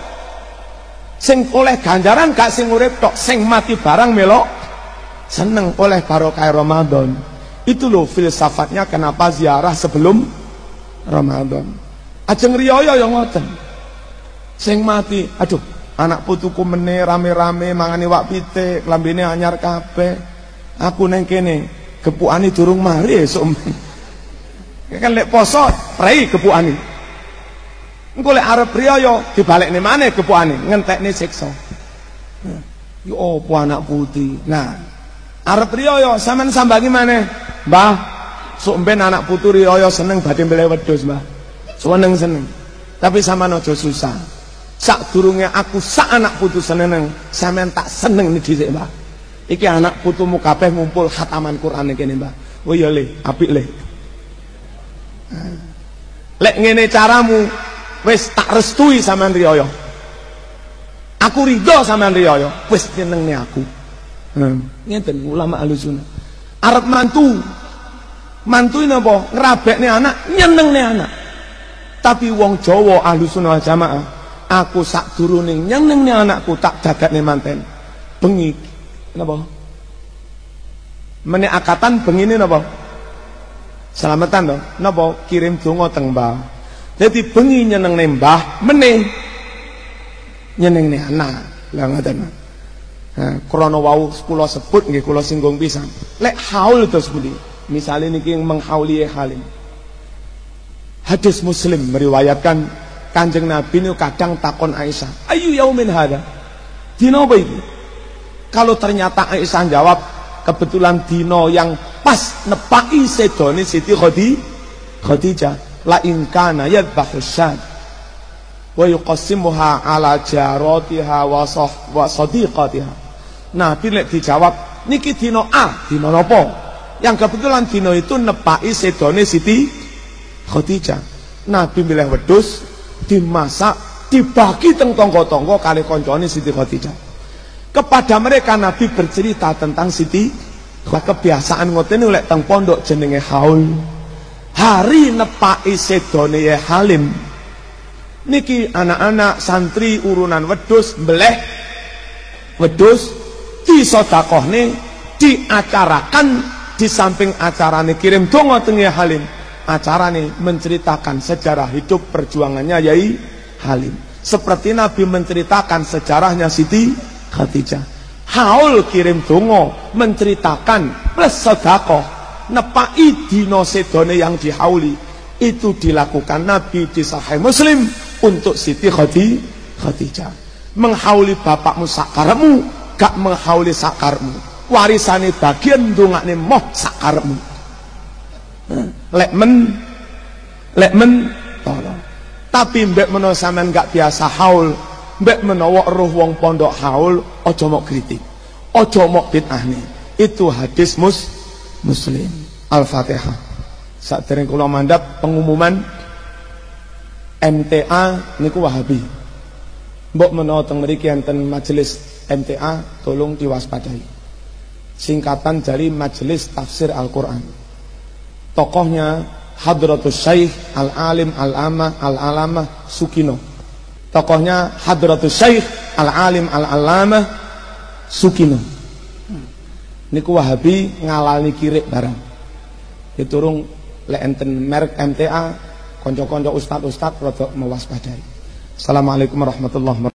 Sing oleh ganjaran gak sing urip tok sing mati barang melok seneng oleh barokah Ramadan. Itu loh filsafatnya kenapa ziarah sebelum Ramadan. Ajeng riyoyo yang ngoten. Sing mati aduh anak putuku mene rame-rame mangani wak pite klambine anyar kabeh. Aku neng kene gepukane durung mari esuk kan lek poso prei gepukane Engko lek arep riyaya dibalekne maneh gepukane, ngentekne siksa. Yo opo anak putih. Nah, arep riyaya sampean sambangi maneh. Mbah, sok ben anak putu riyaya seneng badhe mbele wedhus, Mbah. Seneng seneng. Tapi sampean aja susah. Sak durunge aku sak anak putu seneng, sampean tak seneng nih dhisik, Mbah. Iki anak putumu kabeh ngumpul khataman Quran kene, Mbah. Oh iya le, apik le. Lek ngene caramu, wis tak restui sama riyoyo. Aku ridho sama riyoyo wis nih aku. Hmm. ngeten ulama alusuna arep mantu mantu ini apa ngerabek nih anak nyeneng nih anak. Tapi wong Jawa alusuna jamaah aku sak turune nyeneng nih anakku tak dadak nih manten. Bengi napa? Meneh akatan bengi ini napa selamatan dong napa kirim donga teng mbah? Jadi bengi nyeneng nembah meneh. Nyeneng nih anak. Lah ngoten. Nah krana wau kula sebut nggih kula singgung pisan. Lek haul terus budi misale niki menghauli halim. Hadis muslim meriwayatkan kanjeng nabi ini kadang takon Aisyah ayu yaumin hada dino itu kalau ternyata Aisyah jawab kebetulan dino yang pas nepai sedone Siti Khadijah la in kana yadbahu syad wa yuqassimuha ala jaratiha wa sah wa sadiqatiha Nabi lek dijawab niki dina A dina napa yang kebetulan dino itu nepai sedone Siti Khadijah. Nabi milih wedus dimasak dibagi teng tonggo-tonggo kali koncone Siti Khadijah. Kepada mereka Nabi bercerita tentang Siti kebiasaan ngoten oleh teng pondok jenenge haul. Hari nepai sedone ya Halim. Niki anak-anak santri urunan wedus beleh wedus disodakohne diacarakan di samping acara ini kirim dongo tengah Halim acara ini menceritakan sejarah hidup perjuangannya Yai Halim seperti Nabi menceritakan sejarahnya Siti Khadijah Haul kirim dongo menceritakan plus sodako nepai dino sedone yang dihauli. Itu dilakukan Nabi di Sahih Muslim untuk Siti Khadijah. Menghauli bapakmu sakarmu gak menghauli sakarmu warisane bagian ndongakne moh sakarepmu lek men lek men tolong. Tapi mbek menawa gak biasa haul mbek menawa roh wong pondok haul aja mok kritik. Aja mok bid'ahne. Itu hadis mus muslim. Al-fatihah. Saat dereng kula mandap pengumuman MTA niku Wahabi. Mbok menawa teng mriki enten majelis MTA tolong diwaspadai. Singkatan dari Majelis Tafsir Al-Quran. Tokohnya Hadratus Syekh Al-Alim Al-Ama Al-Alama Sukino. Tokohnya Hadratus Syekh Al-Alim Al-Alama Sukino. Niku Wahabi ngalani kirik barang. Diturung le enten merek MTA konco-konco ustad-ustad rada mewaspadai. Assalamualaikum warahmatullahi wabarakatuh.